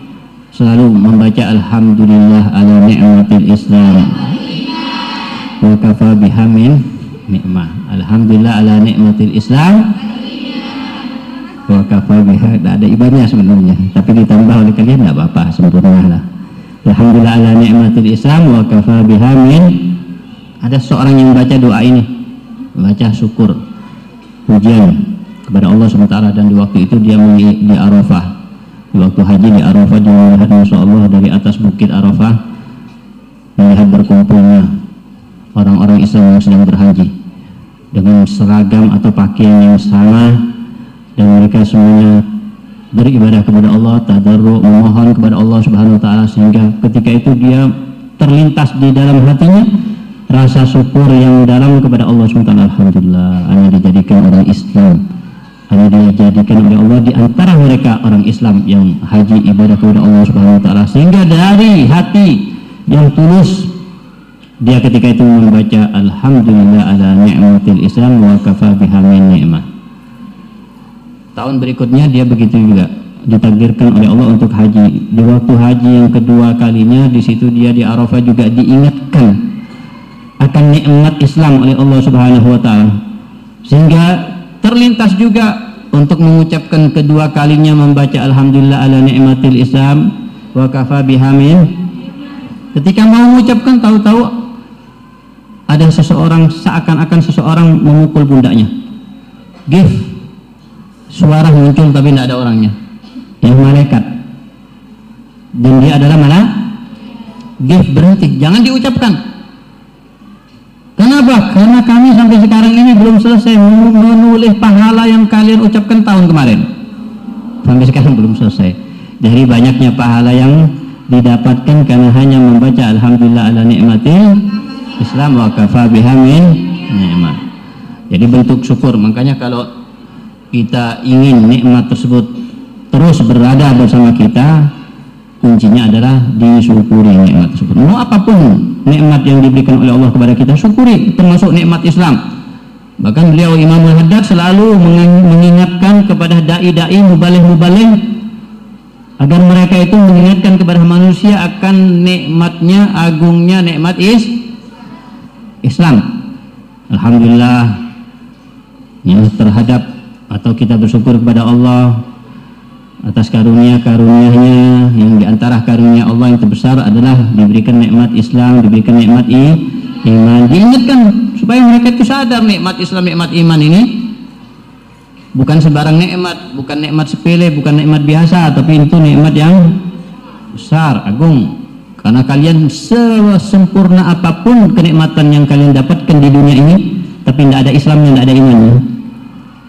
selalu membaca alhamdulillah ala ni'matil islam. Wa kafa bihamin nikmah alhamdulillah ala ni'matil islam. Wa kafa biha ada ibadahnya sebenarnya. Tapi ditambah oleh kalian tidak apa-apa sempurna lah. Alhamdulillah ala ni'matil islam wa kafa bihamin ada seorang yang baca doa ini. Baca syukur pujian kepada Allah SWT dan di waktu itu dia di Arafah waktu haji di Arafah juga melihat Masya Allah dari atas bukit Arafah melihat berkumpulnya orang-orang Islam yang sedang berhaji. Dengan seragam atau pakaian yang sama dan mereka semuanya beribadah kepada Allah tadarru memohon kepada Allah Subhanahu wa taala sehingga ketika itu dia terlintas di dalam hatinya rasa syukur yang dalam kepada Allah SWT Alhamdulillah hanya dijadikan orang Islam hanya dijadikan oleh Allah di antara mereka orang Islam yang haji ibadah kepada Allah Subhanahu wa taala sehingga dari hati yang tulus dia ketika itu membaca alhamdulillah ala ni'matil Islam wa kafa biha min ni'mah. Tahun berikutnya dia begitu juga ditakdirkan oleh Allah untuk haji. Di waktu haji yang kedua kalinya di situ dia di Arafah juga diingatkan akan nikmat Islam oleh Allah Subhanahu wa taala. Sehingga terlintas juga untuk mengucapkan kedua kalinya membaca alhamdulillah ala ni'matil islam wa kafa bihamin ketika mau mengucapkan tahu-tahu ada seseorang seakan-akan seseorang memukul pundaknya. Give suara muncul tapi tidak ada orangnya. Yang malaikat. Dan dia adalah mana give berhenti. Jangan diucapkan Kenapa? Karena kami sampai sekarang ini belum selesai menulis pahala yang kalian ucapkan tahun kemarin. Sampai sekarang belum selesai. Dari banyaknya pahala yang didapatkan karena hanya membaca Alhamdulillah ala nikmatil Islam wa kafa bihamin nikmat jadi bentuk syukur makanya kalau kita ingin nikmat tersebut terus berada bersama kita kuncinya adalah disyukuri nikmat tersebut. Mau apa pun nikmat yang diberikan oleh Allah kepada kita syukuri termasuk nikmat Islam. Bahkan beliau Imam Al-Haddad selalu mengingatkan kepada dai-dai mubalih-mubalih agar mereka itu mengingatkan kepada manusia akan nikmatnya agungnya nikmat is Islam. Alhamdulillah ya, terhadap atau kita bersyukur kepada Allah atas karunia-karunianya yang di antara karunia Allah yang terbesar adalah diberikan nikmat Islam, diberikan nikmat iman. Diingatkan supaya mereka itu sadar nikmat Islam, nikmat iman ini bukan sembarang nikmat, bukan nikmat sepele, bukan nikmat biasa, tapi itu nikmat yang besar, agung. Karena kalian sesempurna apa pun kenikmatan yang kalian dapatkan di dunia ini, tapi tidak ada Islamnya, tidak ada imannya.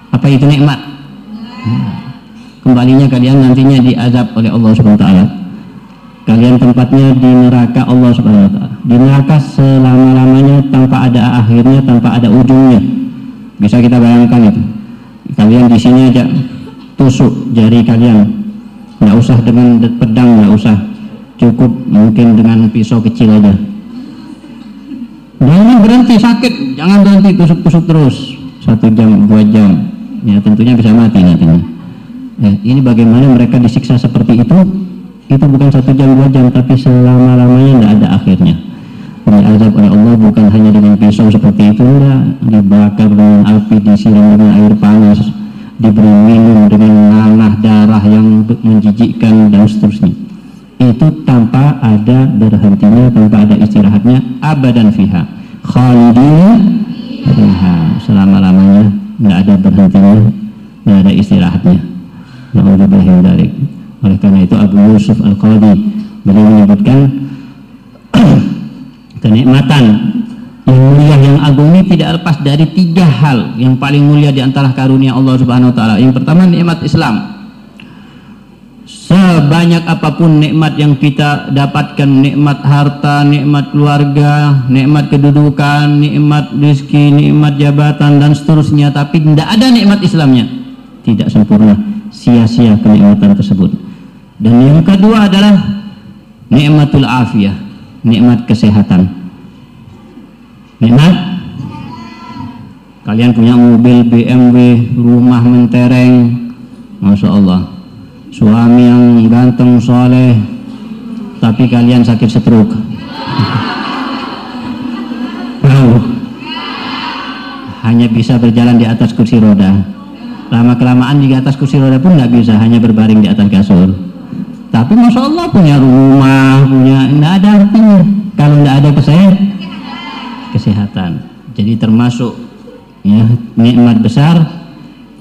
Apa itu nikmat? Kembalinya kalian nantinya diazab oleh Allah Subhanahu wa taala. Kalian tempatnya di neraka Allah Subhanahu wa taala. Di neraka selama-lamanya tanpa ada akhirnya, tanpa ada ujungnya. Bisa kita bayangkan itu. Kalian di sini aja tusuk jari kalian. Nggak usah dengan pedang, nggak usah. Cukup mungkin dengan pisau kecil aja. Jangan berhenti sakit, jangan berhenti tusuk-tusuk terus. Satu jam, dua jam. Ya tentunya bisa mati nantinya. Nah, ini bagaimana mereka disiksa seperti itu? Itu bukan satu jam dua jam, tapi selama lamanya tidak ada akhirnya. Diazab oleh Allah bukan hanya dengan pisau seperti itu, enggak. Dibakar dengan api, disiram dengan air panas, diberi minum dengan nanah darah yang menjijikkan dan seterusnya. Itu tanpa ada berhentinya, tanpa ada istirahatnya, abadan fiha. Khalidin fiha. Selama-lamanya nggak ada berhentinya, nggak ada istirahatnya. Oleh karena itu Abu Yusuf Al-Qadi beliau menyebutkan kenikmatan yang mulia yang agung ini tidak lepas dari tiga hal yang paling mulia di antara karunia Allah Subhanahu wa taala. Yang pertama nikmat Islam. Sebanyak apa pun nikmat yang kita dapatkan, nikmat harta, nikmat keluarga, nikmat kedudukan, nikmat rezeki, nikmat jabatan dan seterusnya, tapi tidak ada nikmat Islamnya. Tidak sempurna sia-sia kenikmatan tersebut. Dan yang kedua adalah nikmatul afiyah nikmat kesehatan. Nikmat? Kalian punya mobil BMW rumah mentereng. Masya Allah. Suami yang ganteng soleh. Tapi kalian sakit stroke. Hanya bisa berjalan di atas kursi roda lama kelamaan di atas kursi roda pun nggak bisa hanya berbaring di atas kasur. Tapi masya Allah punya rumah punya nggak ada artinya. Kalau nggak ada kesehatan kesehatan. Jadi termasuk ya nikmat besar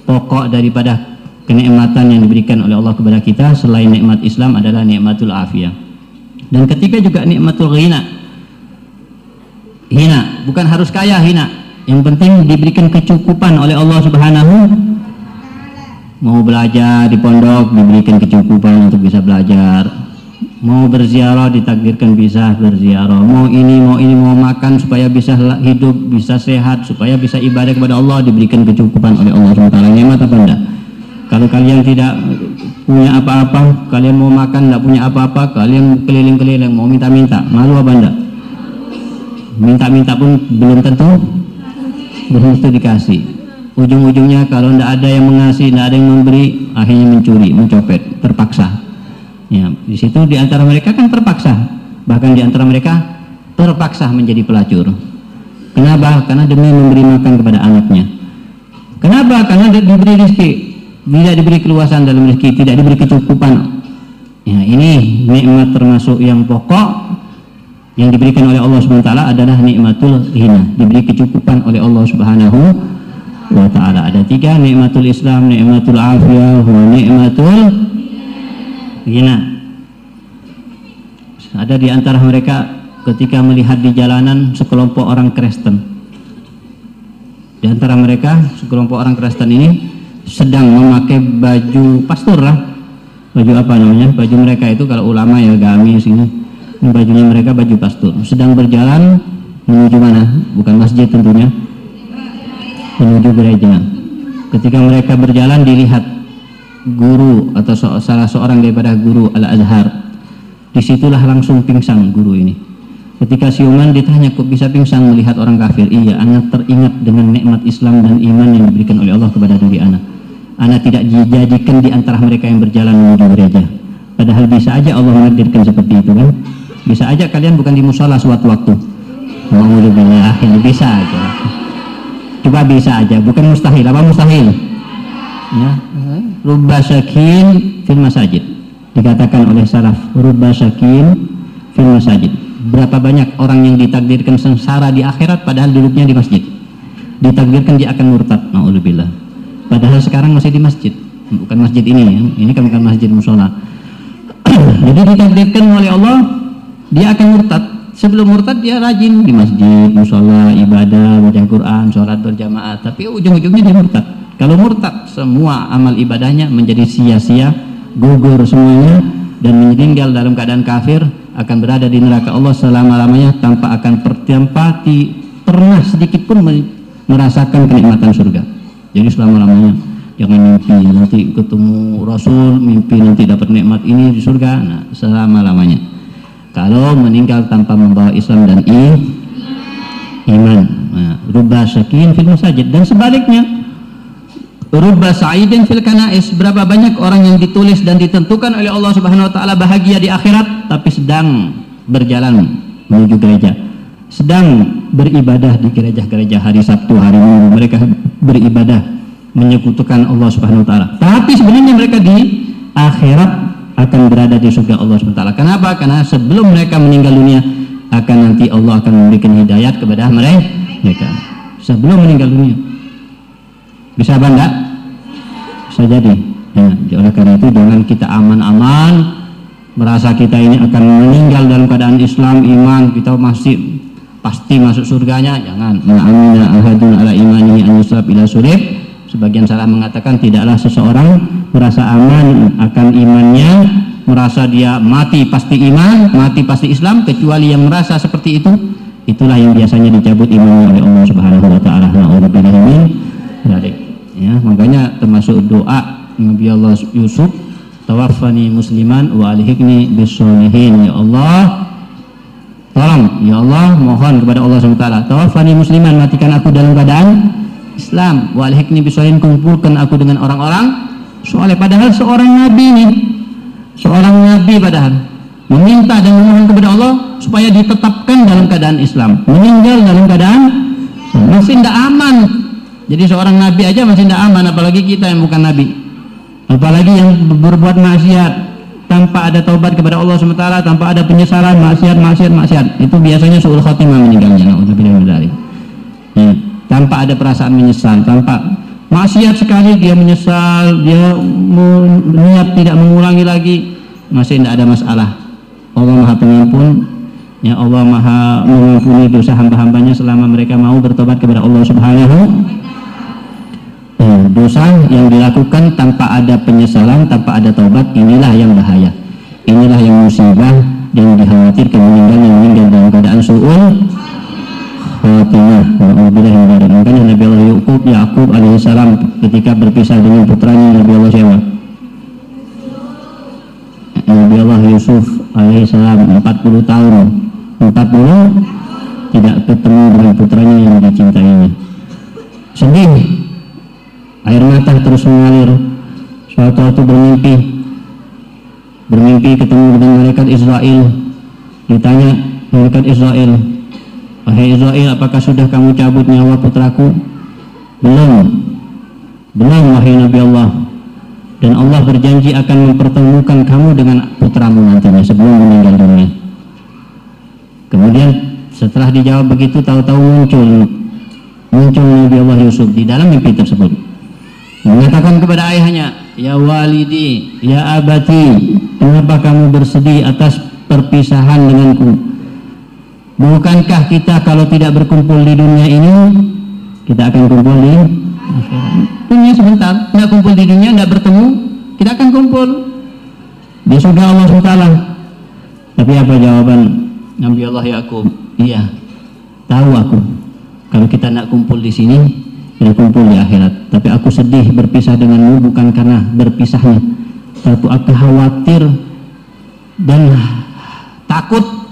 pokok daripada kenikmatan yang diberikan oleh Allah kepada kita selain nikmat Islam adalah nikmatul afiyah. Dan ketika juga nikmatul hina hina bukan harus kaya hina. Yang penting diberikan kecukupan oleh Allah Subhanahu mau belajar di pondok diberikan kecukupan untuk bisa belajar. Mau berziarah ditakdirkan bisa berziarah. Mau ini mau ini mau makan supaya bisa hidup bisa sehat supaya bisa ibadah kepada Allah diberikan kecukupan oleh Allah SWT nikmat apa enggak? Kalau kalian tidak punya apa-apa kalian mau makan tidak punya apa-apa kalian keliling-keliling mau minta-minta malu apa enggak? Minta-minta pun belum tentu belum tentu dikasih ujung-ujungnya kalau tidak ada yang mengasih, tidak ada yang memberi, akhirnya mencuri, mencopet, terpaksa. Ya, di situ di antara mereka kan terpaksa, bahkan di antara mereka terpaksa menjadi pelacur. Kenapa? Karena demi memberi makan kepada anaknya. Kenapa? Karena diberi rezeki, tidak diberi keluasan dalam rezeki, tidak diberi kecukupan. Ya, ini nikmat termasuk yang pokok yang diberikan oleh Allah taala adalah nikmatul hina, diberi kecukupan oleh Allah Subhanahu wa ta'ala. Ada tiga nikmatul Islam nikmatul afiyah wa nikmatul gina ada di antara mereka ketika melihat di jalanan sekelompok orang Kristen. Di antara mereka sekelompok orang Kristen ini sedang memakai baju pastor lah. Baju apa namanya? Baju mereka itu kalau ulama ya gamis ini. Bajunya mereka baju pastor sedang berjalan menuju mana? Bukan masjid tentunya menuju gereja. Ketika mereka berjalan dilihat guru atau salah seorang daripada guru Al-Azhar. Di situlah langsung pingsan guru ini. Ketika siuman ditanya kok bisa pingsan melihat orang kafir? Iya, anak teringat dengan nikmat Islam dan iman yang diberikan oleh Allah kepada diri anak. Anak tidak dijadikan di antara mereka yang berjalan menuju gereja. Padahal bisa aja Allah menakdirkan seperti itu kan. Bisa aja kalian bukan di musola suatu waktu. Alhamdulillah, ini bisa aja. Coba bisa aja, bukan mustahil. Apa mustahil? Ya, rubba syakin fil masajid. Dikatakan oleh salaf, rubba syakin fil masajid. Berapa banyak orang yang ditakdirkan sengsara di akhirat padahal duduknya di masjid? Ditakdirkan dia akan murtad na'udzubillah. Padahal sekarang masih di masjid. Bukan masjid ini ya. Ini kan bukan masjid musola. Jadi ditakdirkan oleh Allah dia akan murtad sebelum murtad dia rajin di masjid musola ibadah baca Quran sholat berjamaah tapi ujung-ujungnya dia murtad kalau murtad semua amal ibadahnya menjadi sia-sia gugur semuanya dan meninggal dalam keadaan kafir akan berada di neraka Allah selama-lamanya tanpa akan tertempati pernah sedikit pun merasakan kenikmatan surga. Jadi selama-lamanya jangan mimpi nanti ketemu Rasul, mimpi nanti dapat nikmat ini di surga. Nah, selama-lamanya. Kalau meninggal tanpa membawa Islam dan i, iman, nah, rubah sakin fil masajid dan sebaliknya Rubba sa'idin fil kanais berapa banyak orang yang ditulis dan ditentukan oleh Allah Subhanahu wa taala bahagia di akhirat tapi sedang berjalan menuju gereja. Sedang beribadah di gereja-gereja hari Sabtu, hari Minggu mereka beribadah menyekutukan Allah Subhanahu wa taala. Tapi sebenarnya mereka di akhirat akan berada di surga Allah taala. Kenapa? Karena sebelum mereka meninggal dunia akan nanti Allah akan memberikan hidayat kepada mereka. Sebelum meninggal dunia bisa apa enggak? Bisa jadi. Ya, oleh karena itu jangan kita aman-aman merasa kita ini akan meninggal dalam keadaan Islam, iman, kita masih pasti masuk surganya. Jangan. Ma'amina ahadun ala imanihi an ila surib. Sebagian salah mengatakan tidaklah seseorang merasa aman akan imannya, merasa dia mati pasti iman, mati pasti Islam kecuali yang merasa seperti itu. Itulah yang biasanya dicabut imannya oleh Allah Subhanahu wa taala. Ya makanya termasuk doa Nabi Allah Yusuf tawaffani musliman wa alhiqni bisolihin ya Allah tolong. Ya Allah mohon kepada Allah SWT tawaffani musliman matikan aku dalam keadaan Islam. Wa alhiqni bisolihin kumpulkan aku dengan orang-orang soalnya padahal seorang nabi ini seorang nabi padahal meminta dan memohon kepada Allah supaya ditetapkan dalam keadaan Islam. Meninggal dalam keadaan masih tidak aman. Jadi seorang nabi aja masih tidak aman, apalagi kita yang bukan nabi. Apalagi yang berbuat maksiat tanpa ada taubat kepada Allah SWT, tanpa ada penyesalan, maksiat, maksiat, maksiat. Itu biasanya suul khotimah meninggalnya. Ya, tanpa ada perasaan menyesal, tanpa maksiat sekali dia menyesal, dia niat tidak mengulangi lagi, masih tidak ada masalah. Allah Maha Pengampun, Ya Allah Maha mengampuni dosa hamba-hambanya selama mereka mau bertobat kepada Allah Subhanahu Hmm, dosa yang dilakukan tanpa ada penyesalan, tanpa ada taubat, inilah yang bahaya. Inilah yang musibah yang dikhawatirkan meninggal yang meninggal dalam keadaan suul khatimah. Makanya Nabi Allah Yaqub Yakub alaihissalam ketika berpisah dengan putranya Nabi Allah siapa? Nabi Allah Yusuf alaihissalam 40 tahun. 40 tidak ketemu dengan putranya yang dicintainya sedih. Air mata terus mengalir. Suatu waktu bermimpi. Bermimpi ketemu dengan malaikat Israel. Ditanya malaikat Israel wahai Israel apakah sudah kamu cabut nyawa putraku? Belum. Belum wahai Nabi Allah. Dan Allah berjanji akan mempertemukan kamu dengan putramu nantinya sebelum meninggal dunia. Kemudian setelah dijawab begitu tahu-tahu muncul muncul Nabi Allah Yusuf di dalam mimpi tersebut. Mengatakan kepada ayahnya ya walidi ya abati kenapa kamu bersedih atas perpisahan denganku bukankah kita kalau tidak berkumpul di dunia ini kita akan kumpul di dunia sebentar tidak kumpul di dunia tidak bertemu kita akan kumpul. Di surga Allah SWT tapi apa jawaban? Nabi Allah Yakub iya tahu aku. Kalau kita nak kumpul di sini kita kumpul di akhirat. Tapi aku sedih berpisah denganmu bukan karena berpisahnya. Tapi aku khawatir dan takut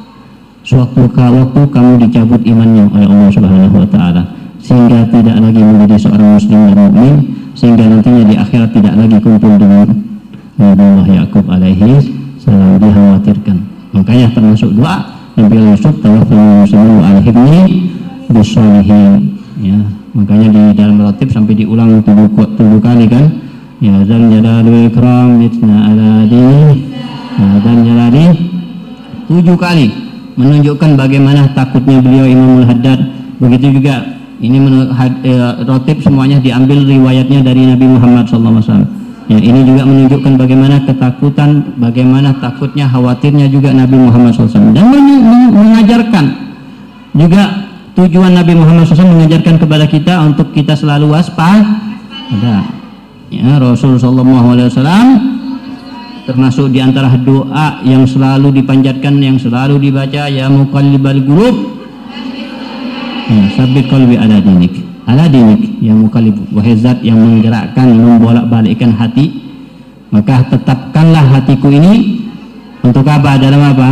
suatu waktu kamu dicabut imannya oleh Allah Subhanahu wa taala. Sehingga tidak lagi menjadi seorang muslim dan mukmin. Sehingga nantinya di akhirat tidak lagi kumpul dengan Nabi Yakub alaihi salam. Dikhawatirkan makanya termasuk doa Nabi Yusuf tawaffani muslimin wa alhibni bisolihin ya makanya di dalam rotib sampai diulang tujuh, tujuh kali kan? Ya dan jalal ikram bitna ala dini ya, dan jalali tujuh kali menunjukkan bagaimana takutnya beliau Imamul Haddad. Begitu juga ini menurut eh, rotib semuanya diambil riwayatnya dari Nabi Muhammad SAW ya, ini juga menunjukkan bagaimana ketakutan bagaimana takutnya khawatirnya juga Nabi Muhammad SAW dan mengajarkan juga tujuan Nabi Muhammad SAW mengajarkan kepada kita untuk kita selalu waspada. Ya, Rasul Sallallahu Alaihi Wasallam termasuk di antara doa yang selalu dipanjatkan, yang selalu dibaca, ya muqallibal qulub. Ya, sabit qalbi ala dinik. Ala dinik, ya muqallib. Wahai zat yang menggerakkan, membolak-balikkan hati, maka tetapkanlah hatiku ini untuk apa? Dalam apa?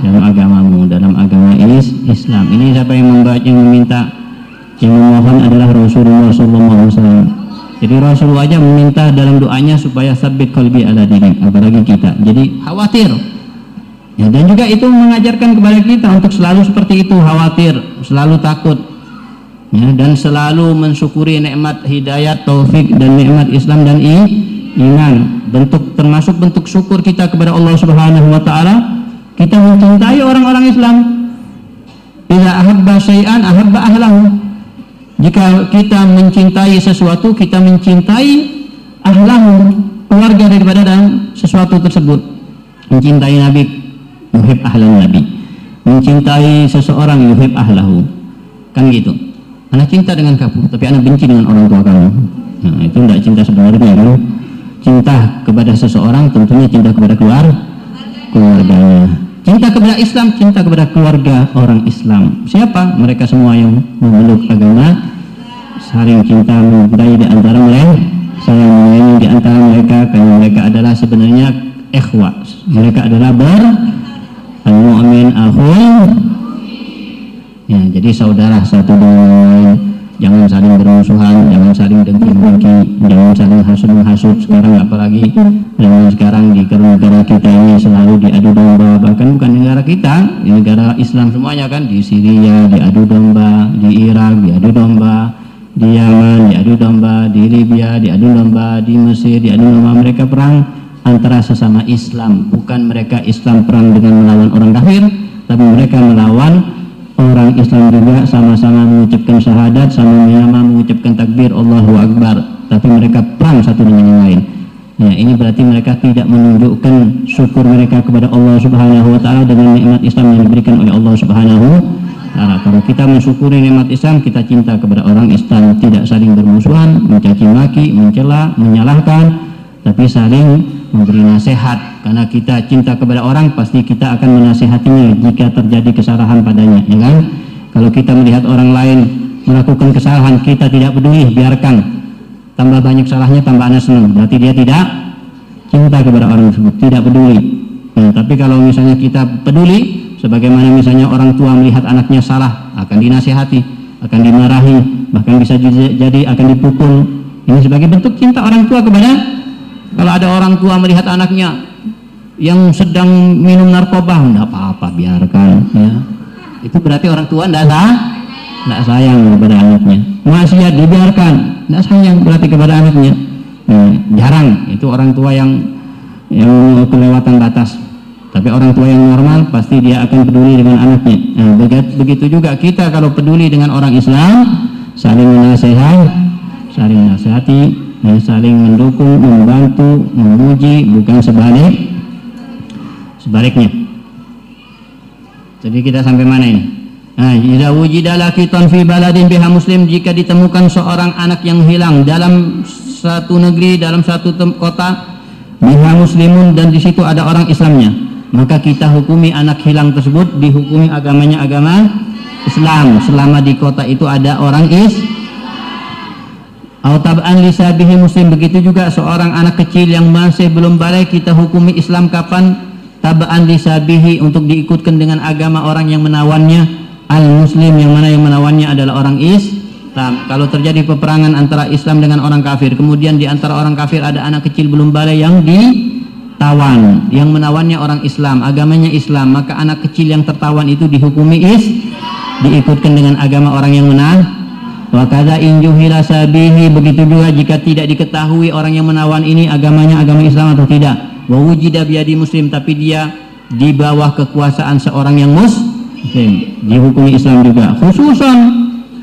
dalam agamamu dalam agama Islam ini siapa yang membaca yang meminta yang memohon adalah Rasulullah SAW jadi Rasulullah aja meminta dalam doanya supaya sabit kalbi ala diri apalagi kita. Jadi khawatir. Ya, dan juga itu mengajarkan kepada kita untuk selalu seperti itu khawatir selalu takut. Ya, dan selalu mensyukuri nikmat hidayat taufik dan nikmat Islam dan iman. Bentuk termasuk bentuk syukur kita kepada Allah Subhanahu wa taala. Kita mencintai orang-orang Islam. Bila ahabba syai'an ahabba ahlahu Jika kita mencintai sesuatu Kita mencintai ahlahu Keluarga daripada dan sesuatu tersebut. Mencintai Nabi Yuhib ahlan Nabi. Mencintai seseorang Yuhib ahlahu. Kan gitu. Anak cinta dengan kamu Tapi anak benci dengan orang tua kamu. Nah itu tidak cinta sebenarnya kan? Cinta kepada seseorang Tentunya cinta kepada keluarga keluarganya cinta kepada Islam, cinta kepada keluarga orang Islam. Siapa? Mereka semua yang memeluk agama, saling cinta mencintai di antara mereka, saling menyayangi di antara mereka karena mereka adalah sebenarnya ikhwah. Mereka adalah ber al-mu'min. Ya, jadi saudara satu dengan lain jangan saling bermusuhan, jangan saling dengki-dengki, jangan saling hasut-menghasut. Sekarang apalagi dengan sekarang di negara kita ini selalu diadu domba, bahkan bukan negara kita, di negara Islam semuanya kan di Syria diadu domba, di Irak diadu domba, di Yaman diadu domba, di Libya diadu domba, di Mesir diadu domba. Mereka perang antara sesama Islam, bukan mereka Islam perang dengan melawan orang kafir, tapi mereka melawan orang Islam juga sama-sama mengucapkan syahadat sama-sama mengucapkan takbir Allahu Akbar. Tapi mereka perang satu dengan yang lain. Ya ini berarti mereka tidak menunjukkan syukur mereka kepada Allah Subhanahu wa taala dengan nikmat Islam yang diberikan oleh Allah Subhanahu taala. Kalau kita mensyukuri nikmat Islam kita cinta kepada orang Islam. Tidak saling bermusuhan mencaci maki mencela menyalahkan tapi saling memberi nasihat. Karena kita cinta kepada orang pasti kita akan menasehatinya jika terjadi kesalahan padanya ya kan? Kalau kita melihat orang lain melakukan kesalahan kita tidak peduli biarkan. Tambah banyak salahnya tambah anak senang. Berarti dia tidak cinta kepada orang tersebut tidak peduli. Nah, tapi kalau misalnya kita peduli sebagaimana misalnya orang tua melihat anaknya salah akan dinasehati akan dimarahi bahkan bisa jadi akan dipukul. Ini sebagai bentuk cinta orang tua kepada kalau ada orang tua melihat anaknya yang sedang minum narkoba, enggak apa-apa, biarkan ya. Itu berarti orang tua enggak sah, enggak sayang kepada anaknya. Maksiat dibiarkan, enggak sayang berarti kepada anaknya. Nah, jarang itu orang tua yang yang kelewatan batas. Tapi orang tua yang normal pasti dia akan peduli dengan anaknya. Nah, begitu juga kita kalau peduli dengan orang Islam, saling menasehati, saling dan saling mendukung, membantu, memuji, bukan sebalik sebaliknya. Jadi kita sampai mana ini? Nah, jika wujidalah kiton fi baladin biha muslim jika ditemukan seorang anak yang hilang dalam satu negeri, dalam satu kota biha muslimun dan di situ ada orang Islamnya, maka kita hukumi anak hilang tersebut dihukumi agamanya agama Islam selama di kota itu ada orang is Atau tab'an lisabihi muslim. Begitu juga seorang anak kecil yang masih belum balik kita hukumi Islam kapan? Tab'an lisabihi untuk diikutkan dengan agama orang yang menawannya al muslim yang mana yang menawannya adalah orang Islam. Kalau terjadi peperangan antara Islam dengan orang kafir kemudian di antara orang kafir ada anak kecil belum balik yang ditawan yang menawannya orang Islam agamanya Islam maka anak kecil yang tertawan itu dihukumi is diikutkan dengan agama orang yang menang Wa kadza in juhila sabihi begitu juga jika tidak diketahui orang yang menawan ini agamanya agama Islam atau tidak. Wa wujida biadi muslim tapi dia di bawah kekuasaan seorang yang muslim dihukumi Islam juga. Khususan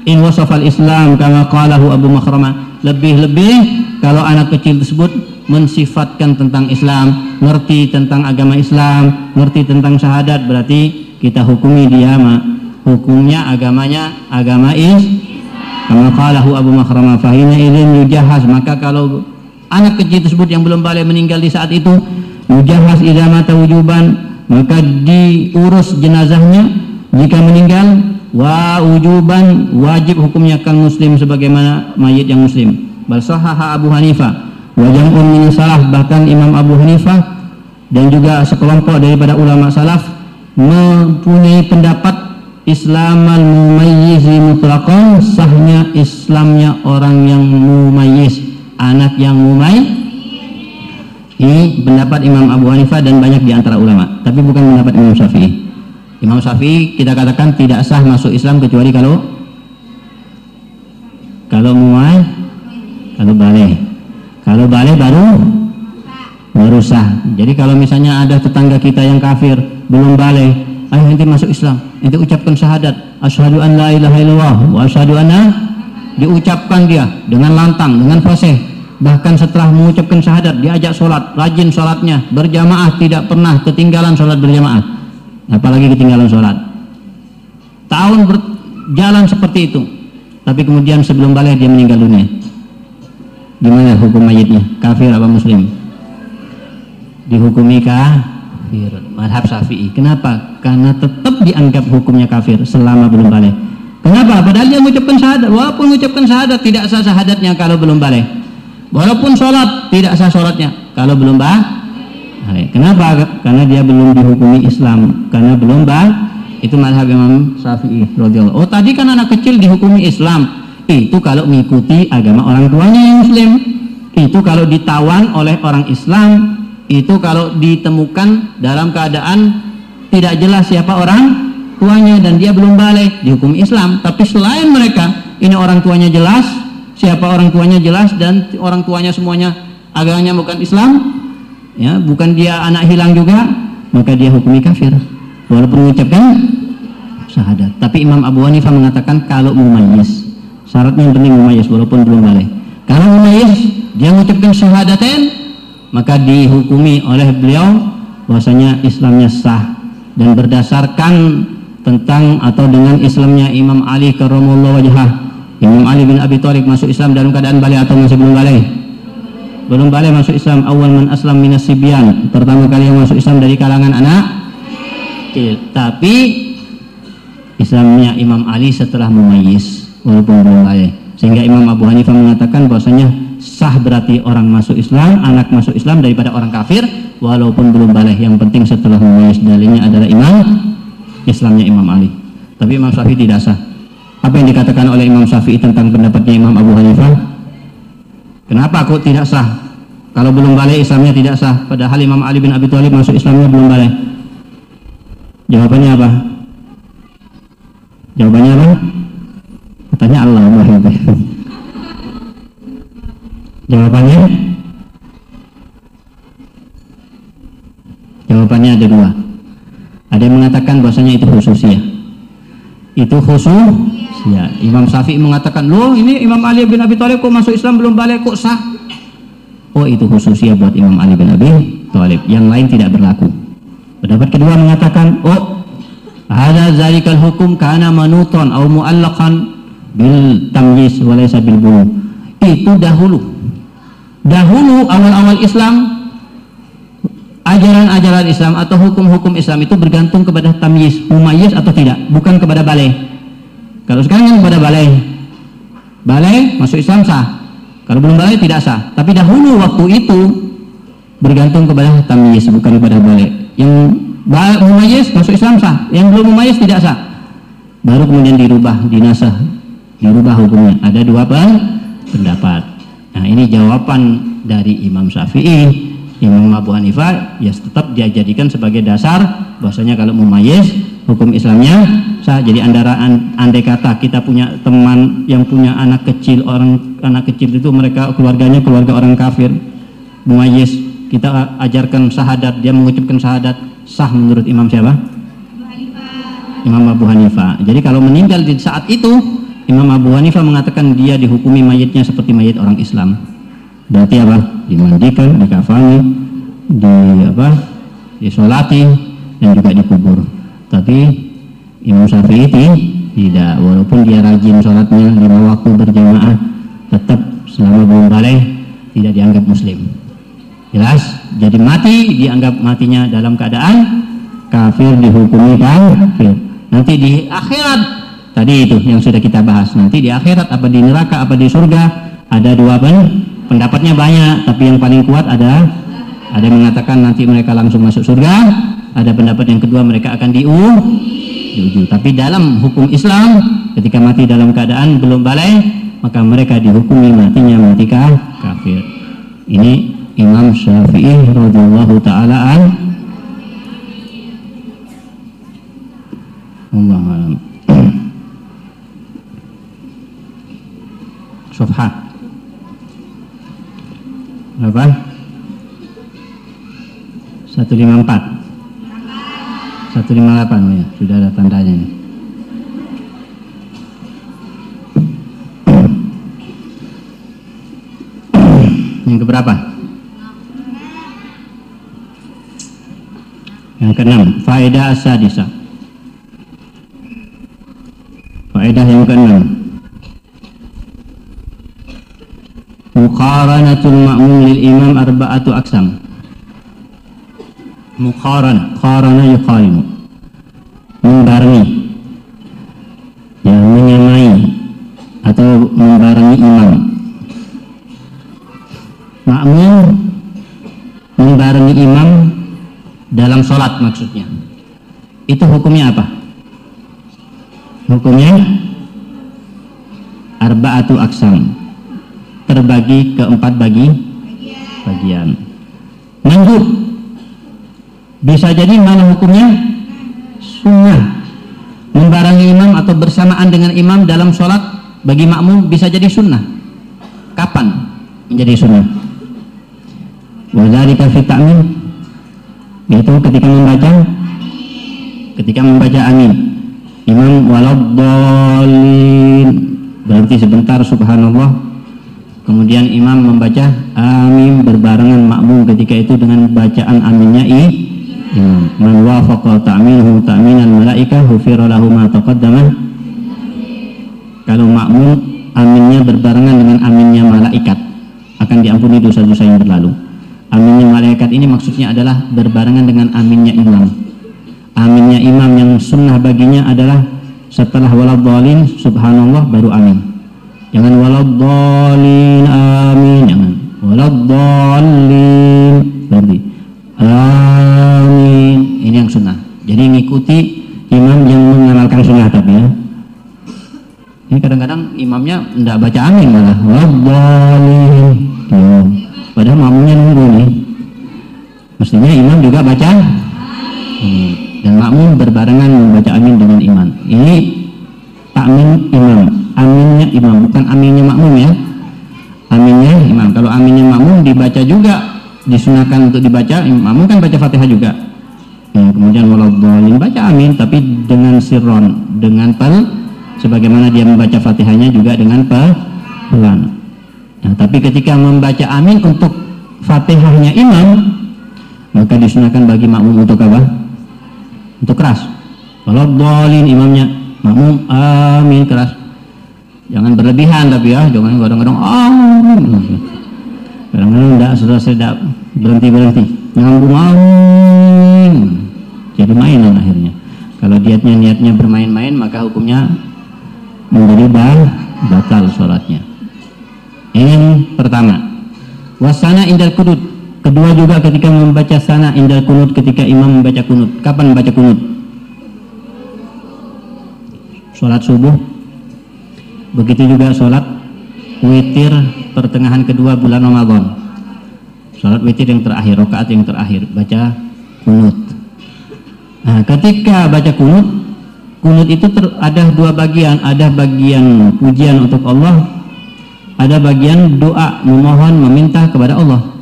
in wasafal Islam kama qalahu Abu Makhrama lebih-lebih kalau anak kecil tersebut mensifatkan tentang Islam, ngerti tentang agama Islam, ngerti tentang syahadat berarti kita hukumi dia hukumnya agamanya agama Islam Kama qalahu Abu Makhrama fahina idzin yujahaz maka kalau anak kecil tersebut yang belum balik meninggal di saat itu yujahaz idza mata wujuban maka diurus jenazahnya. Jika meninggal wa wujuban wajib hukumnya kan muslim sebagaimana mayit yang muslim. Bal Abu Hanifah wa jam'un min salaf bahkan Imam Abu Hanifah dan juga sekelompok daripada ulama salaf mempunyai pendapat Islamal mumayyizi mutlaqan sahnya Islamnya orang yang mumayyiz. Anak yang mumay. Ini pendapat Imam Abu Hanifah dan banyak di antara ulama tapi bukan pendapat Imam Syafi'i. Imam Syafi'i kita katakan tidak sah masuk Islam kecuali kalau kalau mumay kalau balik kalau balik baru baru sah. Jadi kalau misalnya ada tetangga kita yang kafir belum balik ayo nanti masuk Islam nanti ucapkan syahadat. Asyhadu an la ilaha illallah wa asyhadu anna diucapkan dia dengan lantang dengan fasih bahkan setelah mengucapkan syahadat diajak sholat rajin sholatnya berjamaah tidak pernah ketinggalan sholat berjamaah. Apalagi ketinggalan sholat tahun berjalan seperti itu. Tapi kemudian sebelum balik dia meninggal dunia. Gimana hukum mayitnya? Kafir apa muslim? Dihukumi kah kafir madhab syafi'i kenapa? karena tetap dianggap hukumnya kafir selama belum balik kenapa? padahal dia mengucapkan syahadat walaupun mengucapkan syahadat tidak sah syahadatnya kalau belum balik walaupun sholat tidak sah sholatnya kalau belum balik kenapa? karena dia belum dihukumi Islam karena belum balik itu madhab Imam Syafi'i. Oh tadi kan anak kecil dihukumi Islam. Itu kalau mengikuti agama orang tuanya yang Muslim. Itu kalau ditawan oleh orang Islam itu kalau ditemukan dalam keadaan tidak jelas siapa orang tuanya dan dia belum balik. Dihukum Islam. Tapi selain mereka ini orang tuanya jelas siapa orang tuanya jelas dan orang tuanya semuanya agamanya bukan Islam ya bukan dia anak hilang juga maka dia hukumi kafir. Walaupun mengucapkan syahadat. Tapi Imam Abu Hanifah mengatakan kalau mumayyiz. Syaratnya yang penting mumayyiz walaupun belum balik. Kalau mumayyiz dia mengucapkan syahadatain maka dihukumi oleh beliau bahwasanya Islamnya sah. Dan berdasarkan tentang atau dengan Islamnya Imam Ali karramallahu wajhah Imam Ali bin Abi Thalib masuk Islam dalam keadaan balik atau masih belum balik belum balik masuk Islam. Awal man aslam minas sibyan. Pertama kali yang masuk Islam dari kalangan anak tapi Islamnya Imam Ali setelah memayis walaupun belum balik sehingga Imam Abu Hanifah mengatakan bahwasanya sah berarti orang masuk Islam, anak masuk Islam daripada orang kafir walaupun belum balik. Yang penting setelah menulis dalilnya adalah imam Islamnya Imam Ali. Tapi Imam Syafi'i tidak sah. Apa yang dikatakan oleh Imam Syafi'i tentang pendapatnya Imam Abu Hanifah? Kenapa kok tidak sah? Kalau belum balik Islamnya tidak sah. Padahal Imam Ali bin Abi Thalib masuk Islamnya belum balik. Jawabannya apa? Jawabannya apa? Katanya Allah. Jawabannya Jawabannya ada dua. Ada yang mengatakan bahwasanya itu khusus ya. Itu khusus ya. Imam Syafi'i mengatakan, "Loh, ini Imam Ali bin Abi Thalib kok masuk Islam belum balik kok sah?" Oh, itu khusus ya buat Imam Ali bin Abi Thalib. Yang lain tidak berlaku. Pendapat kedua mengatakan, "Oh, ada zalikal hukum karena manuton atau mu'allaqan bil tamyiz walaysa bil bulu." Itu dahulu dahulu awal-awal Islam ajaran-ajaran Islam atau hukum-hukum Islam itu bergantung kepada tamyiz, mumayyiz atau tidak, bukan kepada balai. Kalau sekarang kan kepada balai. Balai masuk Islam sah. Kalau belum balik tidak sah. Tapi dahulu waktu itu bergantung kepada tamyiz bukan kepada balik. Yang mumayyiz masuk Islam sah, yang belum mumayyiz tidak sah. Baru kemudian dirubah, dinasah, dirubah hukumnya. Ada dua pendapat. Nah, ini jawaban dari Imam Syafi'i. Imam Abu Hanifah ya tetap dia jadikan sebagai dasar bahwasanya kalau mumayyiz hukum Islamnya sah. Jadi antara andai kata kita punya teman yang punya anak kecil, orang anak kecil itu mereka keluarganya keluarga orang kafir, mumayyiz kita ajarkan syahadat, dia mengucapkan syahadat sah menurut Imam siapa? Imam Abu Hanifah. Jadi kalau meninggal di saat itu Imam Abu Hanifah mengatakan dia dihukumi mayatnya seperti mayat orang Islam. Berarti apa? Dimandikan dikafani di apa? Disolati dan juga dikubur. Tapi Imam Syafi'i tidak. Walaupun dia rajin sholatnya lima waktu berjamaah tetap selama belum balik tidak dianggap muslim. Jelas? Jadi mati dianggap matinya dalam keadaan kafir dihukumi kafir. Nanti di akhirat tadi itu yang sudah kita bahas. Nanti di akhirat apa di neraka apa di surga ada dua pen pendapatnya banyak tapi yang paling kuat ada ada yang mengatakan nanti mereka langsung masuk surga. Ada pendapat yang kedua mereka akan diuji. Tapi dalam hukum Islam ketika mati dalam keadaan belum balai maka mereka dihukumi matinya mati kafir. Ini Imam Syafi'i radhiyallahu taala Allah alam Sofha berapa? 154 158 ya sudah ada tandanya ini. Yang keberapa? yang keenam faedah asadisa. Faedah yang keenam muqaranatul ma'mum lil imam arba'atu aksam muqaran qarana yuqarimu membarengi. Yang menyamai atau membarengi imam makmum membarengi imam dalam sholat maksudnya. Itu hukumnya apa? Hukumnya arba'atu aksam terbagi ke empat bagi bagian. Manjur bisa jadi mana hukumnya? Sunnah. Membarangi imam atau bersamaan dengan imam dalam sholat bagi makmum bisa jadi sunnah. Kapan menjadi sunnah? Fi ta'min. Yaitu ketika membaca ketika membaca amin imam waladdallin berarti sebentar subhanallah Kemudian imam membaca amin berbarengan makmum ketika itu dengan bacaan aminnya i imam. Man wafaqa ta'minhu ta'minal malaikah hufira lahu ma taqaddama. Kalau makmum aminnya berbarengan dengan aminnya malaikat akan diampuni dosa-dosa yang berlalu. Aminnya malaikat ini maksudnya adalah berbarengan dengan aminnya imam. Aminnya imam yang sunnah baginya adalah setelah waladhalin subhanallah baru amin jangan waladhalin amin. Jangan waladhalin berarti amin. Ini yang sunnah. Jadi ngikuti imam yang mengamalkan sunnah tapi ya. Ini kadang-kadang imamnya tidak baca amin malah. Waladhalin padahal makmumnya nunggu nih. Mestinya imam juga baca hmm. dan makmum berbarengan membaca amin dengan iman ini takmin imam aminnya imam bukan aminnya makmum ya. Aminnya imam. Kalau aminnya makmum dibaca juga disunahkan untuk dibaca makmum kan baca fatihah juga. Ya, kemudian waladhalin baca amin tapi dengan sirron dengan pel sebagaimana dia membaca fatihahnya juga dengan pel pelan. Nah, tapi ketika membaca amin untuk fatihahnya imam maka disunahkan bagi makmum untuk apa? Untuk keras. Waladhalin imamnya makmum amin keras jangan berlebihan tapi ya jangan kadang-kadang ah kadang-kadang tidak sudah sedap berhenti berhenti nyambung amin jadi mainan akhirnya kalau niatnya niatnya bermain-main maka hukumnya menjadi batal sholatnya Ini pertama. Wasana indal kunut. Kedua juga ketika membaca sana indal kunut ketika imam membaca kunut. Kapan membaca kunut? Sholat subuh. Begitu juga sholat witir pertengahan kedua bulan Ramadan. Sholat witir yang terakhir, rokaat yang terakhir, baca kunut. Nah, ketika baca kunut, kunut itu ter, ada dua bagian, ada bagian pujian untuk Allah, ada bagian doa memohon meminta kepada Allah.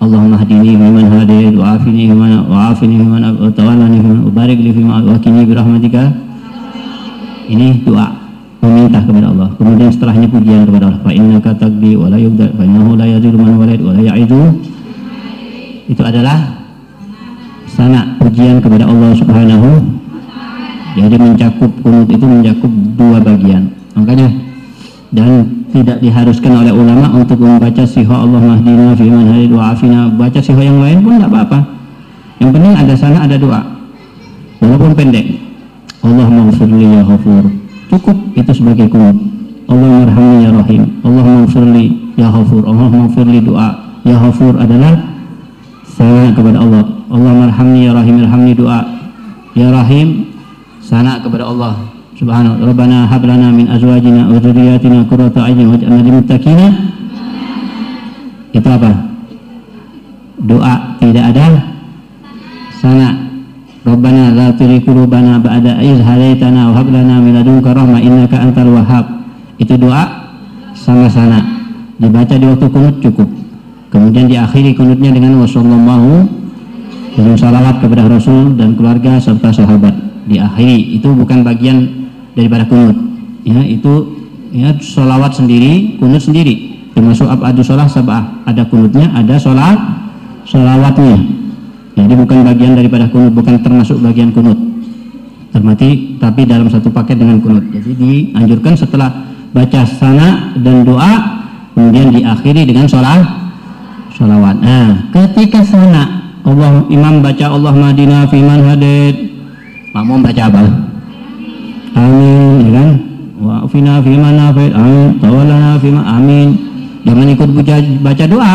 Allahumma hadini fiman hadait wa afini fiman wa afini fiman wa tawallani fiman wa barik li fiman wa kini birahmatika ini doa meminta kepada Allah. Kemudian setelahnya pujian kepada Allah. Fa innaka taqdi wa la yubda fa innahu la yadhillu man walid wa la ya'idu. Itu adalah sana pujian kepada Allah Subhanahu jadi mencakup kunut itu mencakup dua bagian. Makanya dan tidak diharuskan oleh ulama untuk membaca siho Allah mahdina fi man hadid wa afina. Baca siho yang lain pun tidak apa-apa. Yang penting ada sana ada doa walaupun pendek. Allah maghfirli ya ghafur cukup itu sebagai kunut Allah marhamni ya rahim. Allah maghfirli ya ghafur. Allah maghfirli doa. Ya ghafur adalah sana kepada Allah. Allah marhamni ya rahim irhamni doa. Ya rahim sana kepada Allah. Subhanahu Rabbana hab lana min azwajina wa dzurriyyatina qurrata a'yun waj'alna lil muttaqina itu apa? Doa tidak ada. Sana La tuzigh qulubana ba'da idh hadaitana wa hab lana min ladunka rahmah innaka antal wahhab. Itu doa sama sana. Dibaca di waktu kunut cukup. Kemudian diakhiri kunutnya dengan wasallallahu dengan salawat kepada Rasul dan keluarga serta sahabat. Diakhiri. Itu bukan bagian daripada kunut. Ya itu ya solawat sendiri kunut sendiri. Termasuk abadu sholah sabah. Ada kunutnya ada sholat solawatnya jadi bukan bagian daripada kunut bukan termasuk bagian kunut. Termati tapi dalam satu paket dengan kunut. Jadi dianjurkan setelah baca sana dan doa kemudian diakhiri dengan sholat sholawat. Nah ketika sana Allah imam baca Allah madinah fiman hadid. Makmum baca apa? Amin ya kan? Wa'afina fima nafid amin. Tawalana fima amin. Jangan ikut baca doa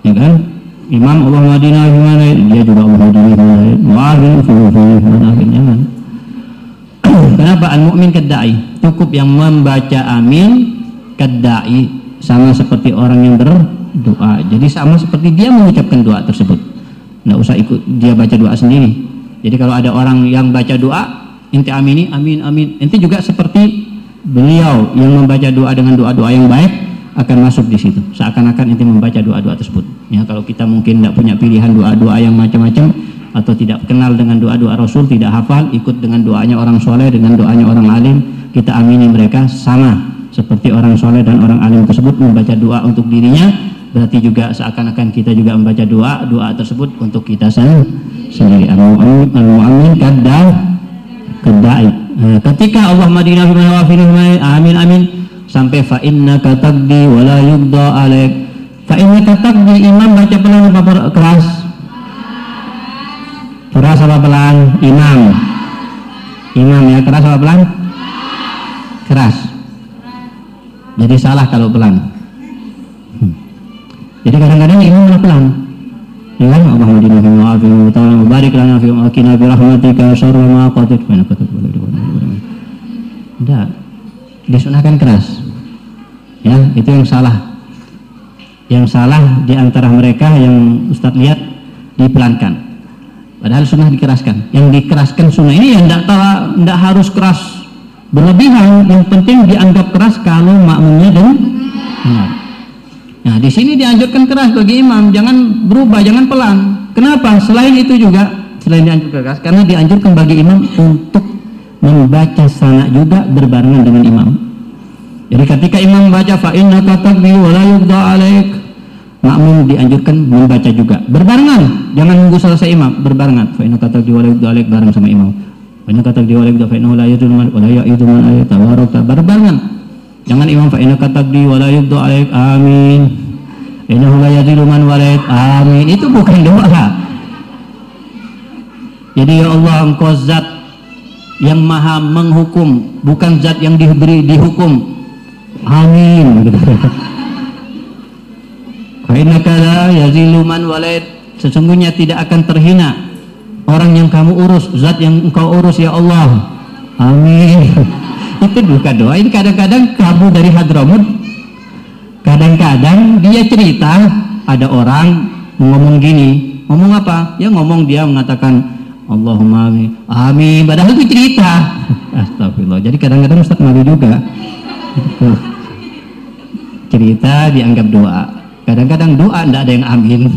ya kan imam Allah madina fima dia juga Allah madina fima wa'afin fima fima nafid jangan kenapa? Al-mu'min kedai cukup yang membaca amin kedai sama seperti orang yang berdoa. Jadi sama seperti dia mengucapkan doa tersebut. Nggak usah ikut dia baca doa sendiri. Jadi kalau ada orang yang baca doa inti amini amin amin. Inti juga seperti beliau yang membaca doa dengan doa-doa yang baik akan masuk di situ. Seakan-akan inti membaca doa-doa tersebut. Ya kalau kita mungkin tidak punya pilihan doa-doa yang macam-macam atau tidak kenal dengan doa-doa Rasul tidak hafal ikut dengan doanya orang soleh dengan doanya orang alim kita amini mereka sama seperti orang soleh dan orang alim tersebut membaca doa untuk dirinya berarti juga seakan-akan kita juga membaca doa doa tersebut untuk kita sendiri. Kadang kedai nah, ketika Allah Madinah amin amin sampai fa innaka taqdi wa la yubda alaik. Fa innaka taqdi imam baca pelan apa keras? Keras apa pelan? Imam. Imam ya keras apa pelan? Keras. Jadi salah kalau pelan. Hmm. jadi kadang-kadang imam pelan. Ya kan? Allahumma dina fi ma'afin wa ta'ala mubarik lana fi ma'akina bi rahmatika syarra ma qatit wa disunahkan keras ya itu yang salah yang salah di antara mereka yang Ustadz lihat dipelankan padahal sunnah dikeraskan yang dikeraskan sunnah ini yang tidak harus keras berlebihan yang penting dianggap keras kalau makmumnya dan benar Nah, di sini dianjurkan keras bagi imam, jangan berubah, jangan pelan. Kenapa? Selain itu juga, selain dianjurkan keras, karena dianjurkan bagi imam untuk membaca sana juga berbarengan dengan imam. Jadi ketika imam membaca fa inna katakbi wa la yubda alaik, makmum dianjurkan membaca juga berbarengan, jangan nunggu selesai imam, berbarengan. Fa inna katakbi wa la yubda alaik bareng sama imam. Fa inna katakbi wa la yubda fa innahu la yudul wa la ya'idu man ayat tabaraka berbarengan Jangan imam fa inna katabdi wa la yubdu alaik amin. Innahu la yadilu man walait amin. Itu bukan doa. Jadi ya Allah engkau zat yang maha menghukum bukan zat yang diberi dihukum amin gitu. Fa yazilu man walid sesungguhnya tidak akan terhina orang yang kamu urus, zat yang engkau urus ya Allah. Amin. Itu duka doa. Ini kadang-kadang kamu dari Hadramut, kadang-kadang dia cerita ada orang ngomong gini, ngomong apa? Ya ngomong dia mengatakan Allahumma amin. Amin. Padahal itu cerita. Astagfirullah. Jadi kadang-kadang Ustaz malu juga. Cerita dianggap doa. Kadang-kadang doa tidak ada yang amin.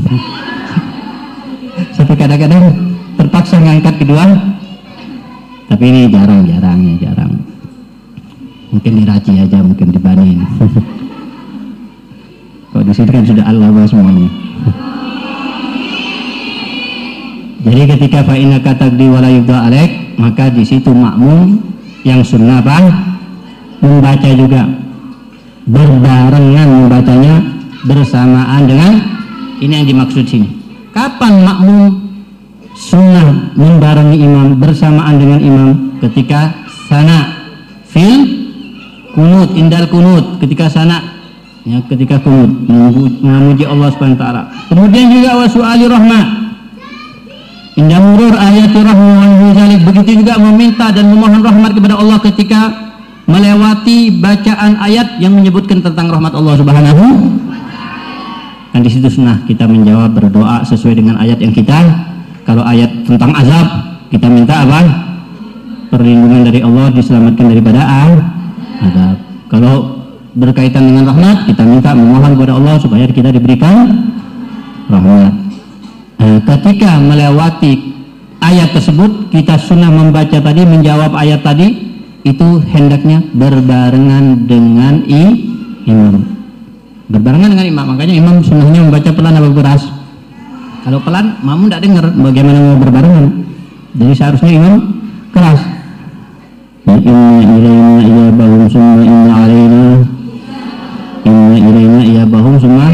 Sampai kadang-kadang terpaksa ngangkat kedua tapi ini jarang jarang jarang. Mungkin diraci aja mungkin dibanin kalau di sini kan sudah Allah semuanya. Jadi ketika fa'ina kata di wala alek maka di situ makmum yang sunnah apa membaca juga. Berbarengan membacanya bersamaan dengan ini yang dimaksud sini. Kapan makmum sunnah membarengi imam bersamaan dengan imam? Ketika sana. Fil kunut indal kunut. Ketika sana. Ya ketika kunut. Memuji Allah Subhanahu taala. Kemudian juga wasu'ali rahmah. Indah murur ayat rahmah begitu juga meminta dan memohon rahmat kepada Allah ketika melewati bacaan ayat yang menyebutkan tentang rahmat Allah Subhanahu. Dan di situ sunnah kita menjawab berdoa sesuai dengan ayat yang kita kalau ayat tentang azab kita minta apa? Perlindungan dari Allah diselamatkan daripada azab. Kalau berkaitan dengan rahmat kita minta memohon kepada Allah supaya kita diberikan rahmat. Nah, ketika melewati ayat tersebut kita sunnah membaca tadi menjawab ayat tadi itu hendaknya berbarengan dengan imam berbarengan dengan imam makanya imam sunnahnya membaca pelan atau keras kalau pelan, mamu tidak dengar bagaimana mau berbarengan. Jadi seharusnya imam keras. Inna ilaina bahum summa inna alaina Inna ilaina bahum summa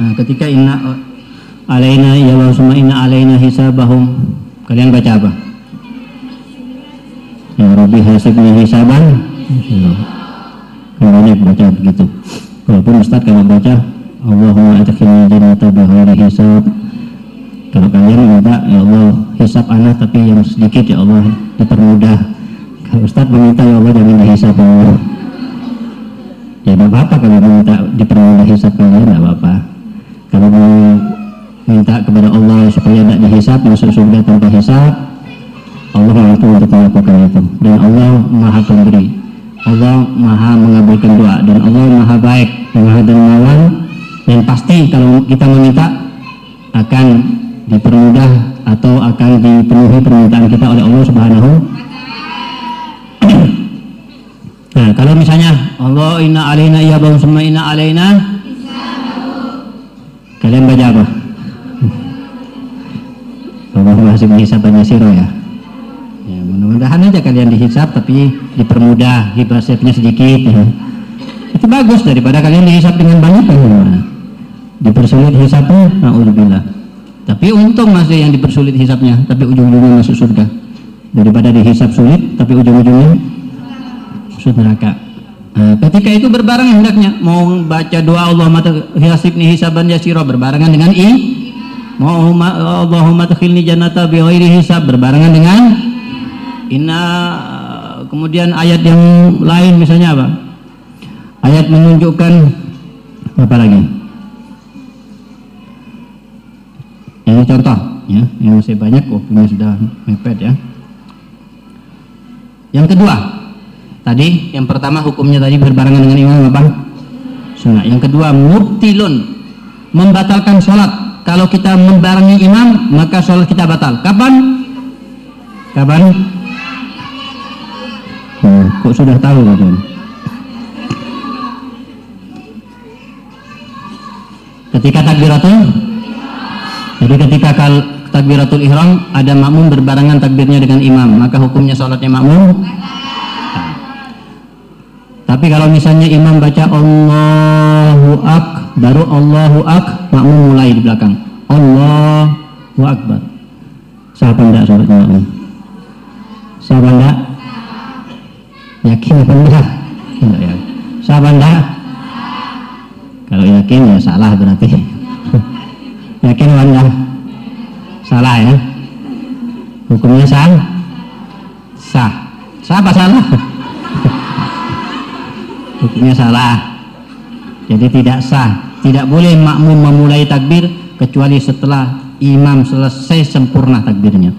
Nah, ketika inna alaina bahum summa inna alaina hisabahum kalian baca apa? Ya Rabbi hasibni hisaban banyak baca begitu. Walaupun Ustaz kalau baca Allahumma adkhilni jannata bighairi hisab. Kalau kalian minta ya Allah hisab anak tapi yang sedikit ya Allah dipermudah. Kalau Ustaz meminta ya Allah jangan dihisab ya Allah. Ya tidak apa-apa kalau minta dipermudah hisab kalian tidak apa-apa. Kalau mau minta kepada Allah supaya tidak dihisab masuk surga tanpa hisab Allah mampu untuk melakukan itu. Dan Allah maha pemberi. Allah maha mengabulkan doa. Dan Allah maha baik. Maha dermawan. Dan pasti kalau kita meminta akan dipermudah atau akan dipenuhi permintaan kita oleh Allah Subhanahu Nah, kalau misalnya Allah inna alaina ya bang semua inna alaina kalian baca apa? Allah masih menghisabannya siro ya. Mudah-mudahan aja kalian dihisap tapi dipermudah, hisapnya sedikit ya. Itu bagus daripada kalian dihisap dengan banyak ya. Dipersulit hisapnya naudzubillah. Tapi untung masih yang dipersulit hisapnya tapi ujung-ujungnya masuk surga. Daripada dihisap sulit tapi ujung-ujungnya masuk neraka. Nah, ketika itu berbarengan hendaknya. Mau baca doa Allah mata hisabni hisaban yasira berbarengan dengan i mau Allahumma takhilni jannata bi hisab berbarengan dengan inna kemudian ayat yang lain misalnya apa? Ayat menunjukkan apa lagi? Ini contoh ya yang masih banyak waktunya sudah mepet ya. Yang kedua tadi yang pertama hukumnya tadi berbarengan dengan imam apa? Sunnah. Yang kedua mubtilun membatalkan sholat. Kalau kita membarengi imam maka sholat kita batal. Kapan? Kapan oh, kok sudah tahu gitu ketika takbiratul jadi ketika kal takbiratul ihram ada makmum berbarengan takbirnya dengan imam, maka hukumnya sholatnya makmum. Tapi kalau misalnya imam baca Allahu ak, baru Allahu ak, makmum mulai di belakang. Allahu akbar. Siapa enggak sholatnya makmum? Siapa enggak? Yakin apa enggak? Ya. Sah apa enggak? Kalau yakin ya salah berarti. yakin apa enggak? Salah ya. Hukumnya sah? Sah. Sah apa salah? Hukumnya salah. Jadi tidak sah. Tidak boleh makmum memulai takbir kecuali setelah imam selesai sempurna takbirnya.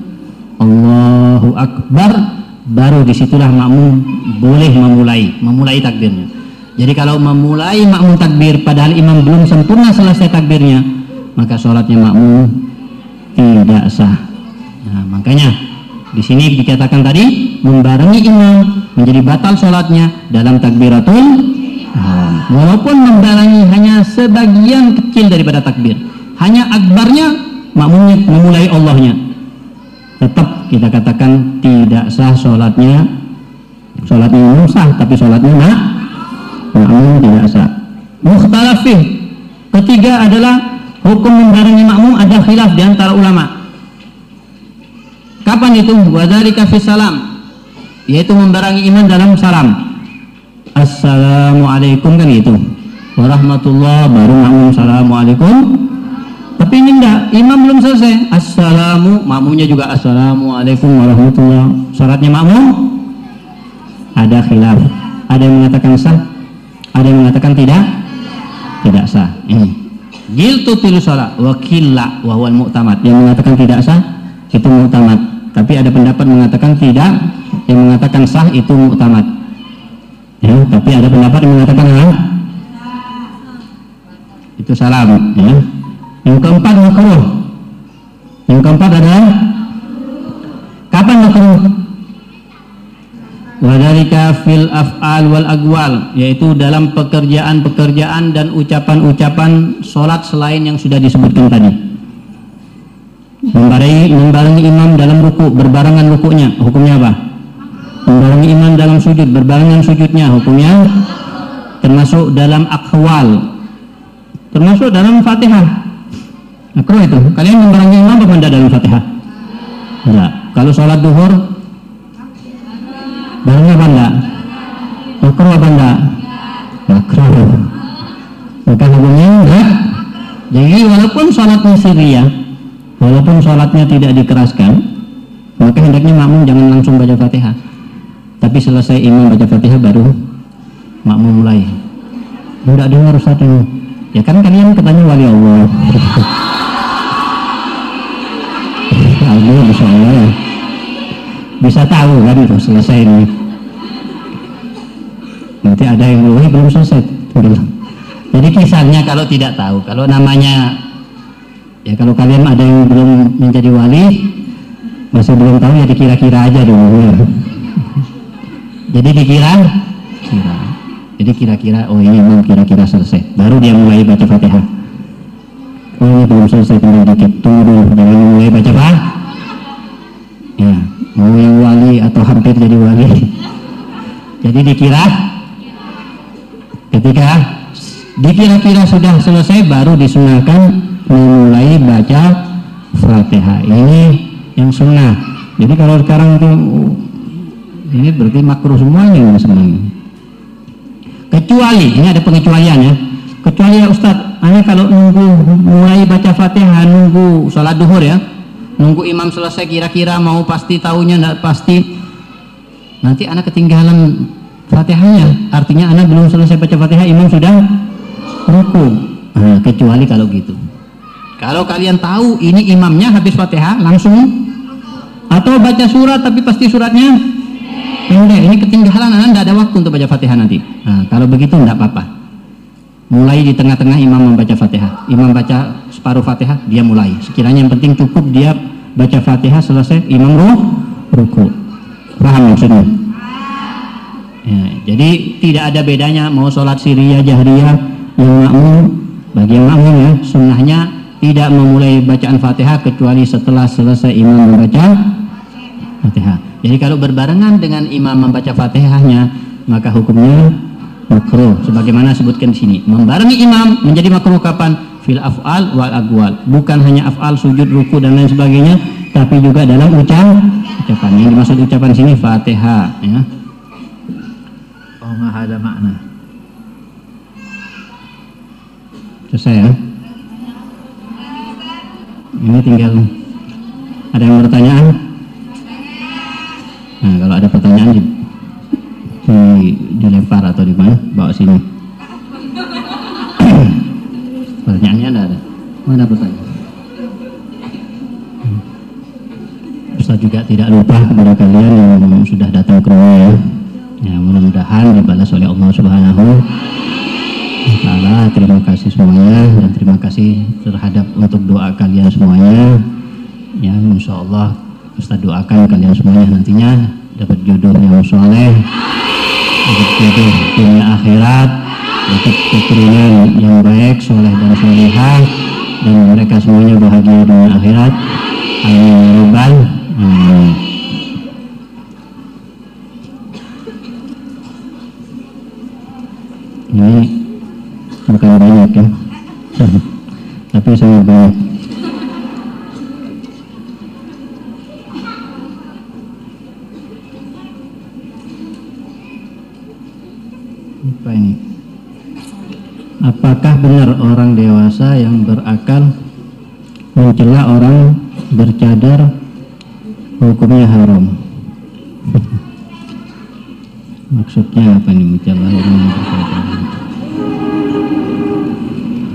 Allahu Akbar baru di situlah makmum boleh memulai memulai takbirnya. Jadi kalau memulai makmum takbir padahal imam belum sempurna selesai takbirnya maka sholatnya makmum tidak sah. Nah, makanya di sini dikatakan tadi membarengi imam menjadi batal sholatnya dalam takbiratul Walaupun membalangi hanya sebagian kecil daripada takbir, hanya akbarnya makmumnya memulai Allahnya. Tetap kita katakan tidak sah sholatnya, sholatnya imam sah, tapi sholatnya mak, makmum tidak sah. Mukhtalafih. Ketiga adalah hukum membarengi makmum ada khilaf di antara ulama. Kapan itu? Wadhalika fi salam. Yaitu membarengi iman dalam salam Assalamualaikum kan gitu warahmatullah baru makmum Assalamualaikum tapi ini enggak imam belum selesai. Assalamu makmumnya juga Assalamualaikum warahmatullah. Syaratnya makmum? Ada khilaf. Ada yang mengatakan sah? Ada yang mengatakan tidak? Tidak sah. Ini. Jiltu tilu sholat wakilla wahwal mu'tamad. Yang mengatakan tidak sah itu mu'tamad. Tapi ada pendapat mengatakan tidak yang mengatakan sah itu mu'tamad. Ya, tapi ada pendapat yang mengatakan ya, itu salam ya. Yang keempat makruh. Yang keempat adalah kapan makruh? Wadhalika fil af'al wal agwal yaitu dalam pekerjaan-pekerjaan dan ucapan-ucapan sholat selain yang sudah disebutkan tadi. Membarengi, membarengi imam dalam ruku berbarengan rukunya. Hukumnya apa? membarengi iman dalam sujud berbarengan sujudnya. Hukumnya termasuk dalam akwal termasuk dalam fatihah makro itu. Kalian membarengi imam apa tidak dalam fatihah? Enggak. Kalau sholat duhur bareng apa enggak? Makro apa enggak? Makro maka hukumnya enggak. Jadi walaupun sholatnya syariah walaupun sholatnya tidak dikeraskan maka hendaknya makmum jangan langsung baca fatihah. Tapi selesai imam baca fatihah baru makmum mulai. Tidak dengar ini. Ya kan kalian katanya wali Allah Allah bisa Allah. Bisa tahu kan itu selesai ini. Nanti ada yang mulai belum selesai. Jadi kisahnya kalau tidak tahu kalau namanya ya kalau kalian ada yang belum menjadi wali masih belum tahu ya dikira-kira aja dulu. Ya jadi dikira kira. Jadi kira-kira oh ini mau kira-kira selesai. Baru dia mulai baca fatihah. Oh ini belum selesai tinggal dikit. Tunggu dulu mulai baca fatihah ya mau yang wali atau hampir jadi wali. Jadi dikira ketika dikira-kira sudah selesai baru disunahkan memulai baca fatihah. Ini yang sunnah. Jadi kalau sekarang itu ini berarti makruh semuanya semuanya kecuali ini ada pengecualian ya. Kecuali ya Ustadz hanya kalau nunggu mulai baca fatihah nunggu sholat duhur ya nunggu imam selesai kira-kira mau pasti tahunya tidak pasti. Nanti anak ketinggalan fatihahnya. Artinya anak belum selesai baca fatihah imam sudah ruku. Nah, kecuali kalau gitu. Kalau kalian tahu ini imamnya habis fatihah langsung atau baca surat tapi pasti suratnya pendek. Ini ketinggalan anak tidak ada waktu untuk baca fatihah nanti. Nah, kalau begitu tidak apa-apa mulai di tengah-tengah imam membaca fatihah. Imam baca separuh fatihah dia mulai. Sekiranya yang penting cukup dia baca fatihah selesai imam ruh ruku. Paham maksudnya? Ya, jadi tidak ada bedanya mau sholat siriyah jahriyah yang makmum bagi yang makmum ya sunnahnya tidak memulai bacaan fatihah kecuali setelah selesai imam membaca fatihah. Jadi kalau berbarengan dengan imam membaca Fatihahnya, maka hukumnya makruh sebagaimana sebutkan di sini. Membarengi imam menjadi makruh kapan? Fil af'al wal agwal. Bukan hanya af'al sujud, ruku dan lain sebagainya, tapi juga dalam ucapan. Ucapan yang dimaksud ucapan sini Fatihah ya. nggak ada makna. Selesai ya? Ini tinggal ada yang bertanyaan? Nah, kalau ada pertanyaan di, di dilempar atau di mana? Bawa sini. Pertanyaannya ada ada. Mana pertanyaan? Ustaz juga tidak lupa kepada kalian yang sudah datang ke rumah ya. Ya, mudah-mudahan dibalas oleh Allah Subhanahu taala. Terima kasih semuanya dan terima kasih terhadap untuk doa kalian semuanya. Ya, insya Allah Ustaz doakan kalian semuanya nantinya dapat jodoh yang soleh, dapat jodoh dunia akhirat, dapat keturunan yang baik, soleh dan solehah, dan mereka semuanya bahagia dunia akhirat. Amin ya rabbal alamin. Ini bukan banyak ya, tapi sangat banyak. Apakah benar orang dewasa yang berakal mencela orang bercadar hukumnya haram? Maksudnya apa nih mencela orang bercadar?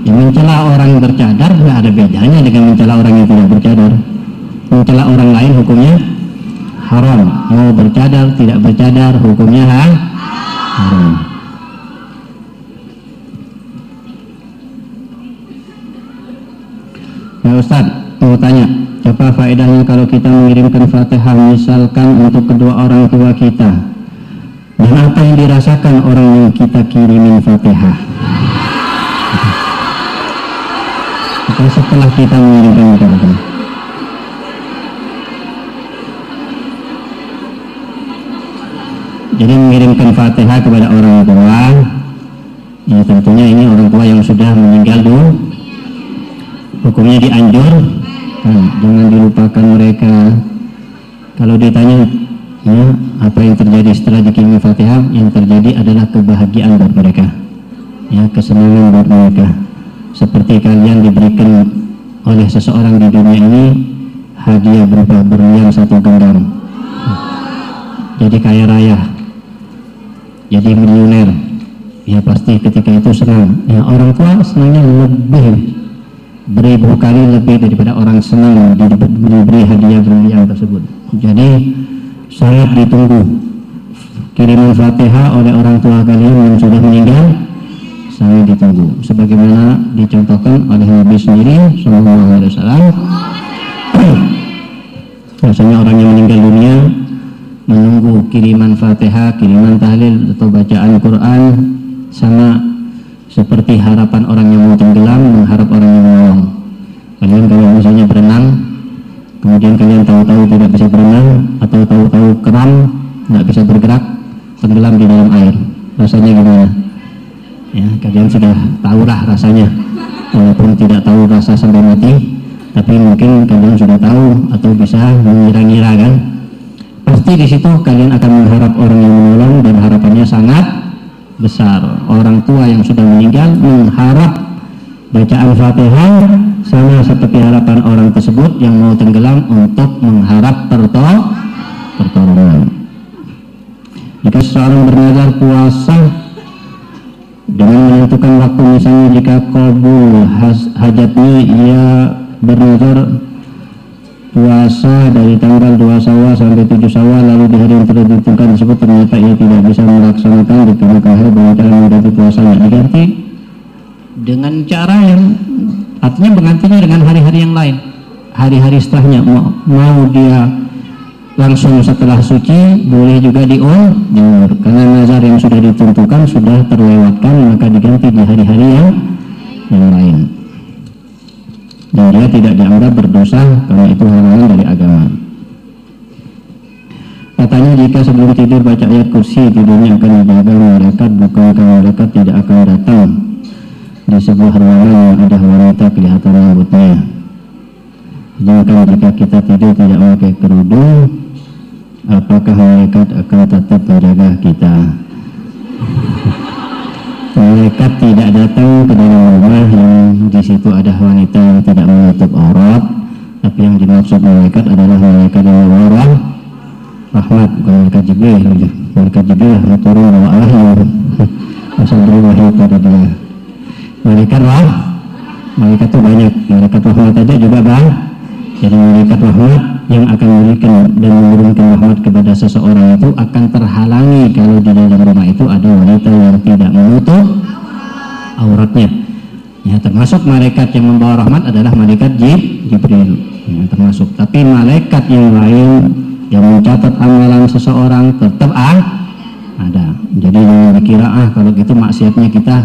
Ya mencela orang bercadar nggak ada bedanya dengan mencela orang yang tidak bercadar. Mencela orang lain hukumnya haram. Mau bercadar tidak bercadar hukumnya ha? haram. Ya Ustaz, mau tanya, apa faedahnya kalau kita mengirimkan fatihah misalkan untuk kedua orang tua kita? Dan apa yang dirasakan orang yang kita kirimin fatihah? Apa setelah kita mengirimkan fatihah? Jadi mengirimkan fatihah kepada orang tua, ya tentunya ini orang tua yang sudah meninggal dulu, hukumnya dianjur. Nah, jangan dilupakan mereka. Kalau ditanya ya, apa yang terjadi setelah dikirimi fatihah? Yang terjadi adalah kebahagiaan buat mereka. Ya kesenangan buat mereka. Seperti kalian diberikan oleh seseorang di dunia ini hadiah berupa berlian satu genggam jadi kaya raya. Jadi miliuner ya pasti ketika itu senang. Ya orang tua senangnya lebih beribu kali lebih daripada orang senang diberi hadiah berlian tersebut. Jadi sangat ditunggu kiriman fatihah oleh orang tua kalian yang sudah meninggal sangat ditunggu. Sebagaimana dicontohkan oleh Nabi sendiri Sallallahu Alaihi Wasallam. Biasanya orang yang meninggal dunia menunggu kiriman fatihah, kiriman tahlil atau bacaan Quran sama seperti harapan orang yang mau tenggelam mengharap orang yang menolong kalian kalau misalnya berenang kemudian kalian tahu-tahu tidak bisa berenang atau tahu-tahu keram tidak bisa bergerak tenggelam di dalam air. Rasanya gimana? Ya kalian sudah tahulah rasanya. Walaupun tidak tahu rasa sampai mati tapi mungkin kalian sudah tahu atau bisa mengira-ngira kan? Pasti di situ kalian akan mengharap orang yang menolong dan harapannya sangat besar. Orang tua yang sudah meninggal mengharap bacaan fatihah sama seperti harapan orang tersebut yang mau tenggelam untuk mengharap pertol pertolongan. Jika seseorang bernazar puasa dengan menentukan waktu misalnya jika kabul hajatnya ia bernazar puasa dari tanggal 2 Syawal sampai 7 Syawal lalu di hari yang tertentukan tersebut ternyata ia tidak bisa melaksanakan dikarenakan hal bahwa cara mengganti puasanya. Diganti dengan cara yang artinya menggantinya dengan hari-hari yang lain. Hari-hari setelahnya. Mau, mau dia langsung setelah suci boleh juga diundur karena nazar yang sudah ditentukan sudah terlewatkan maka diganti di hari-hari yang yang lain dan dia tidak dianggap berdosa karena itu halangan dari agama. Katanya jika sebelum tidur baca ayat kursi tidurnya akan dijaga malaikat bukankah malaikat tidak akan datang di sebuah ruangan yang ada wanita kelihatan rambutnya. Sedangkan jika kita tidur tidak memakai kerudung, apakah malaikat akan tetap menjaga kita? Malaikat tidak datang ke dalam rumah yang di situ ada wanita yang tidak menutup aurat. Tapi yang dimaksud malaikat adalah malaikat yang membawa rahmat bukan malaikat jibril. Malaikat jibril yang turun wahyu. Asal beri wahyu pada dia. Malaikat lah malaikat itu banyak. Malaikat rahmat aja juga bang jadi malaikat rahmat yang akan memberikan dan menurunkan rahmat kepada seseorang itu akan terhalangi kalau di dalam rumah itu ada wanita yang tidak menutup auratnya. Ya termasuk malaikat yang membawa rahmat adalah malaikat Jibril. Ya, termasuk. Tapi malaikat yang lain yang mencatat amalan seseorang tetap ah, ada. Jadi jangan dikira ah kalau gitu maksiatnya kita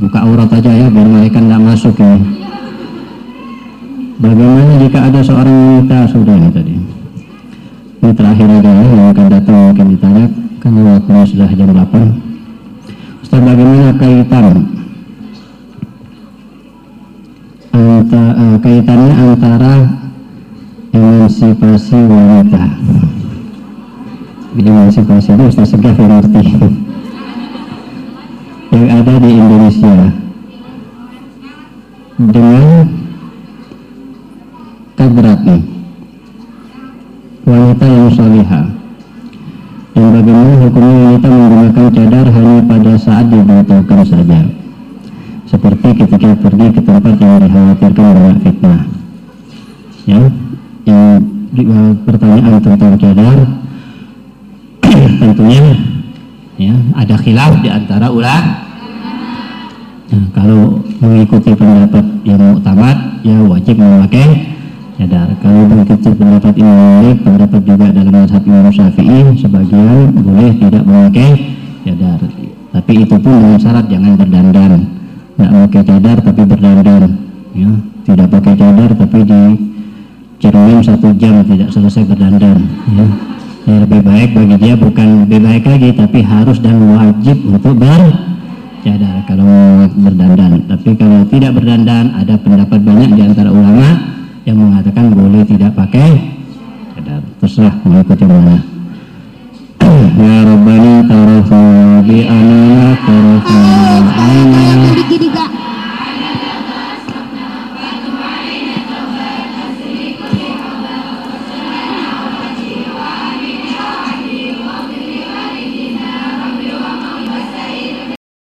buka aurat aja ya biar malaikat tidak masuk ya bagaimana jika ada seorang wanita sudah ini tadi? Ini terakhir ya yang akan datang mungkin ditanya karena waktunya sudah jam 8 Ustaz bagaimana kaitan anta, uh, kaitannya antara emansipasi wanita? Emansipasi itu Ustaz? Segaf yang ngerti. Yang ada di Indonesia dengan kadrat wanita yang salihah. Dan bagaimana hukumnya wanita menggunakan cadar hanya pada saat dibutuhkan saja. Seperti ketika pergi ke tempat yang dikhawatirkan banyak fitnah. Ya yang pertanyaan tentang cadar tentunya ya ada khilaf di antara ulama. Nah, kalau mengikuti pendapat yang muktamad ya wajib memakai cadar kalau mengikuti pendapat Imam Malik pendapat juga dalam mazhab Imam Syafi'i sebagian boleh tidak memakai cadar tapi itu pun dengan syarat jangan berdandan. Nggak pakai cadar tapi berdandan. Ya tidak pakai cadar tapi di cermin satu jam tidak selesai berdandan. Ya. ya lebih baik bagi dia bukan lebih baik lagi tapi harus dan wajib untuk bercadar kalau berdandan. Tapi kalau tidak berdandan ada pendapat banyak di antara ulama yang mengatakan boleh tidak pakai cadar terserah mau ikut yang mana ya Rabbani tarafu bi anana tarafna anana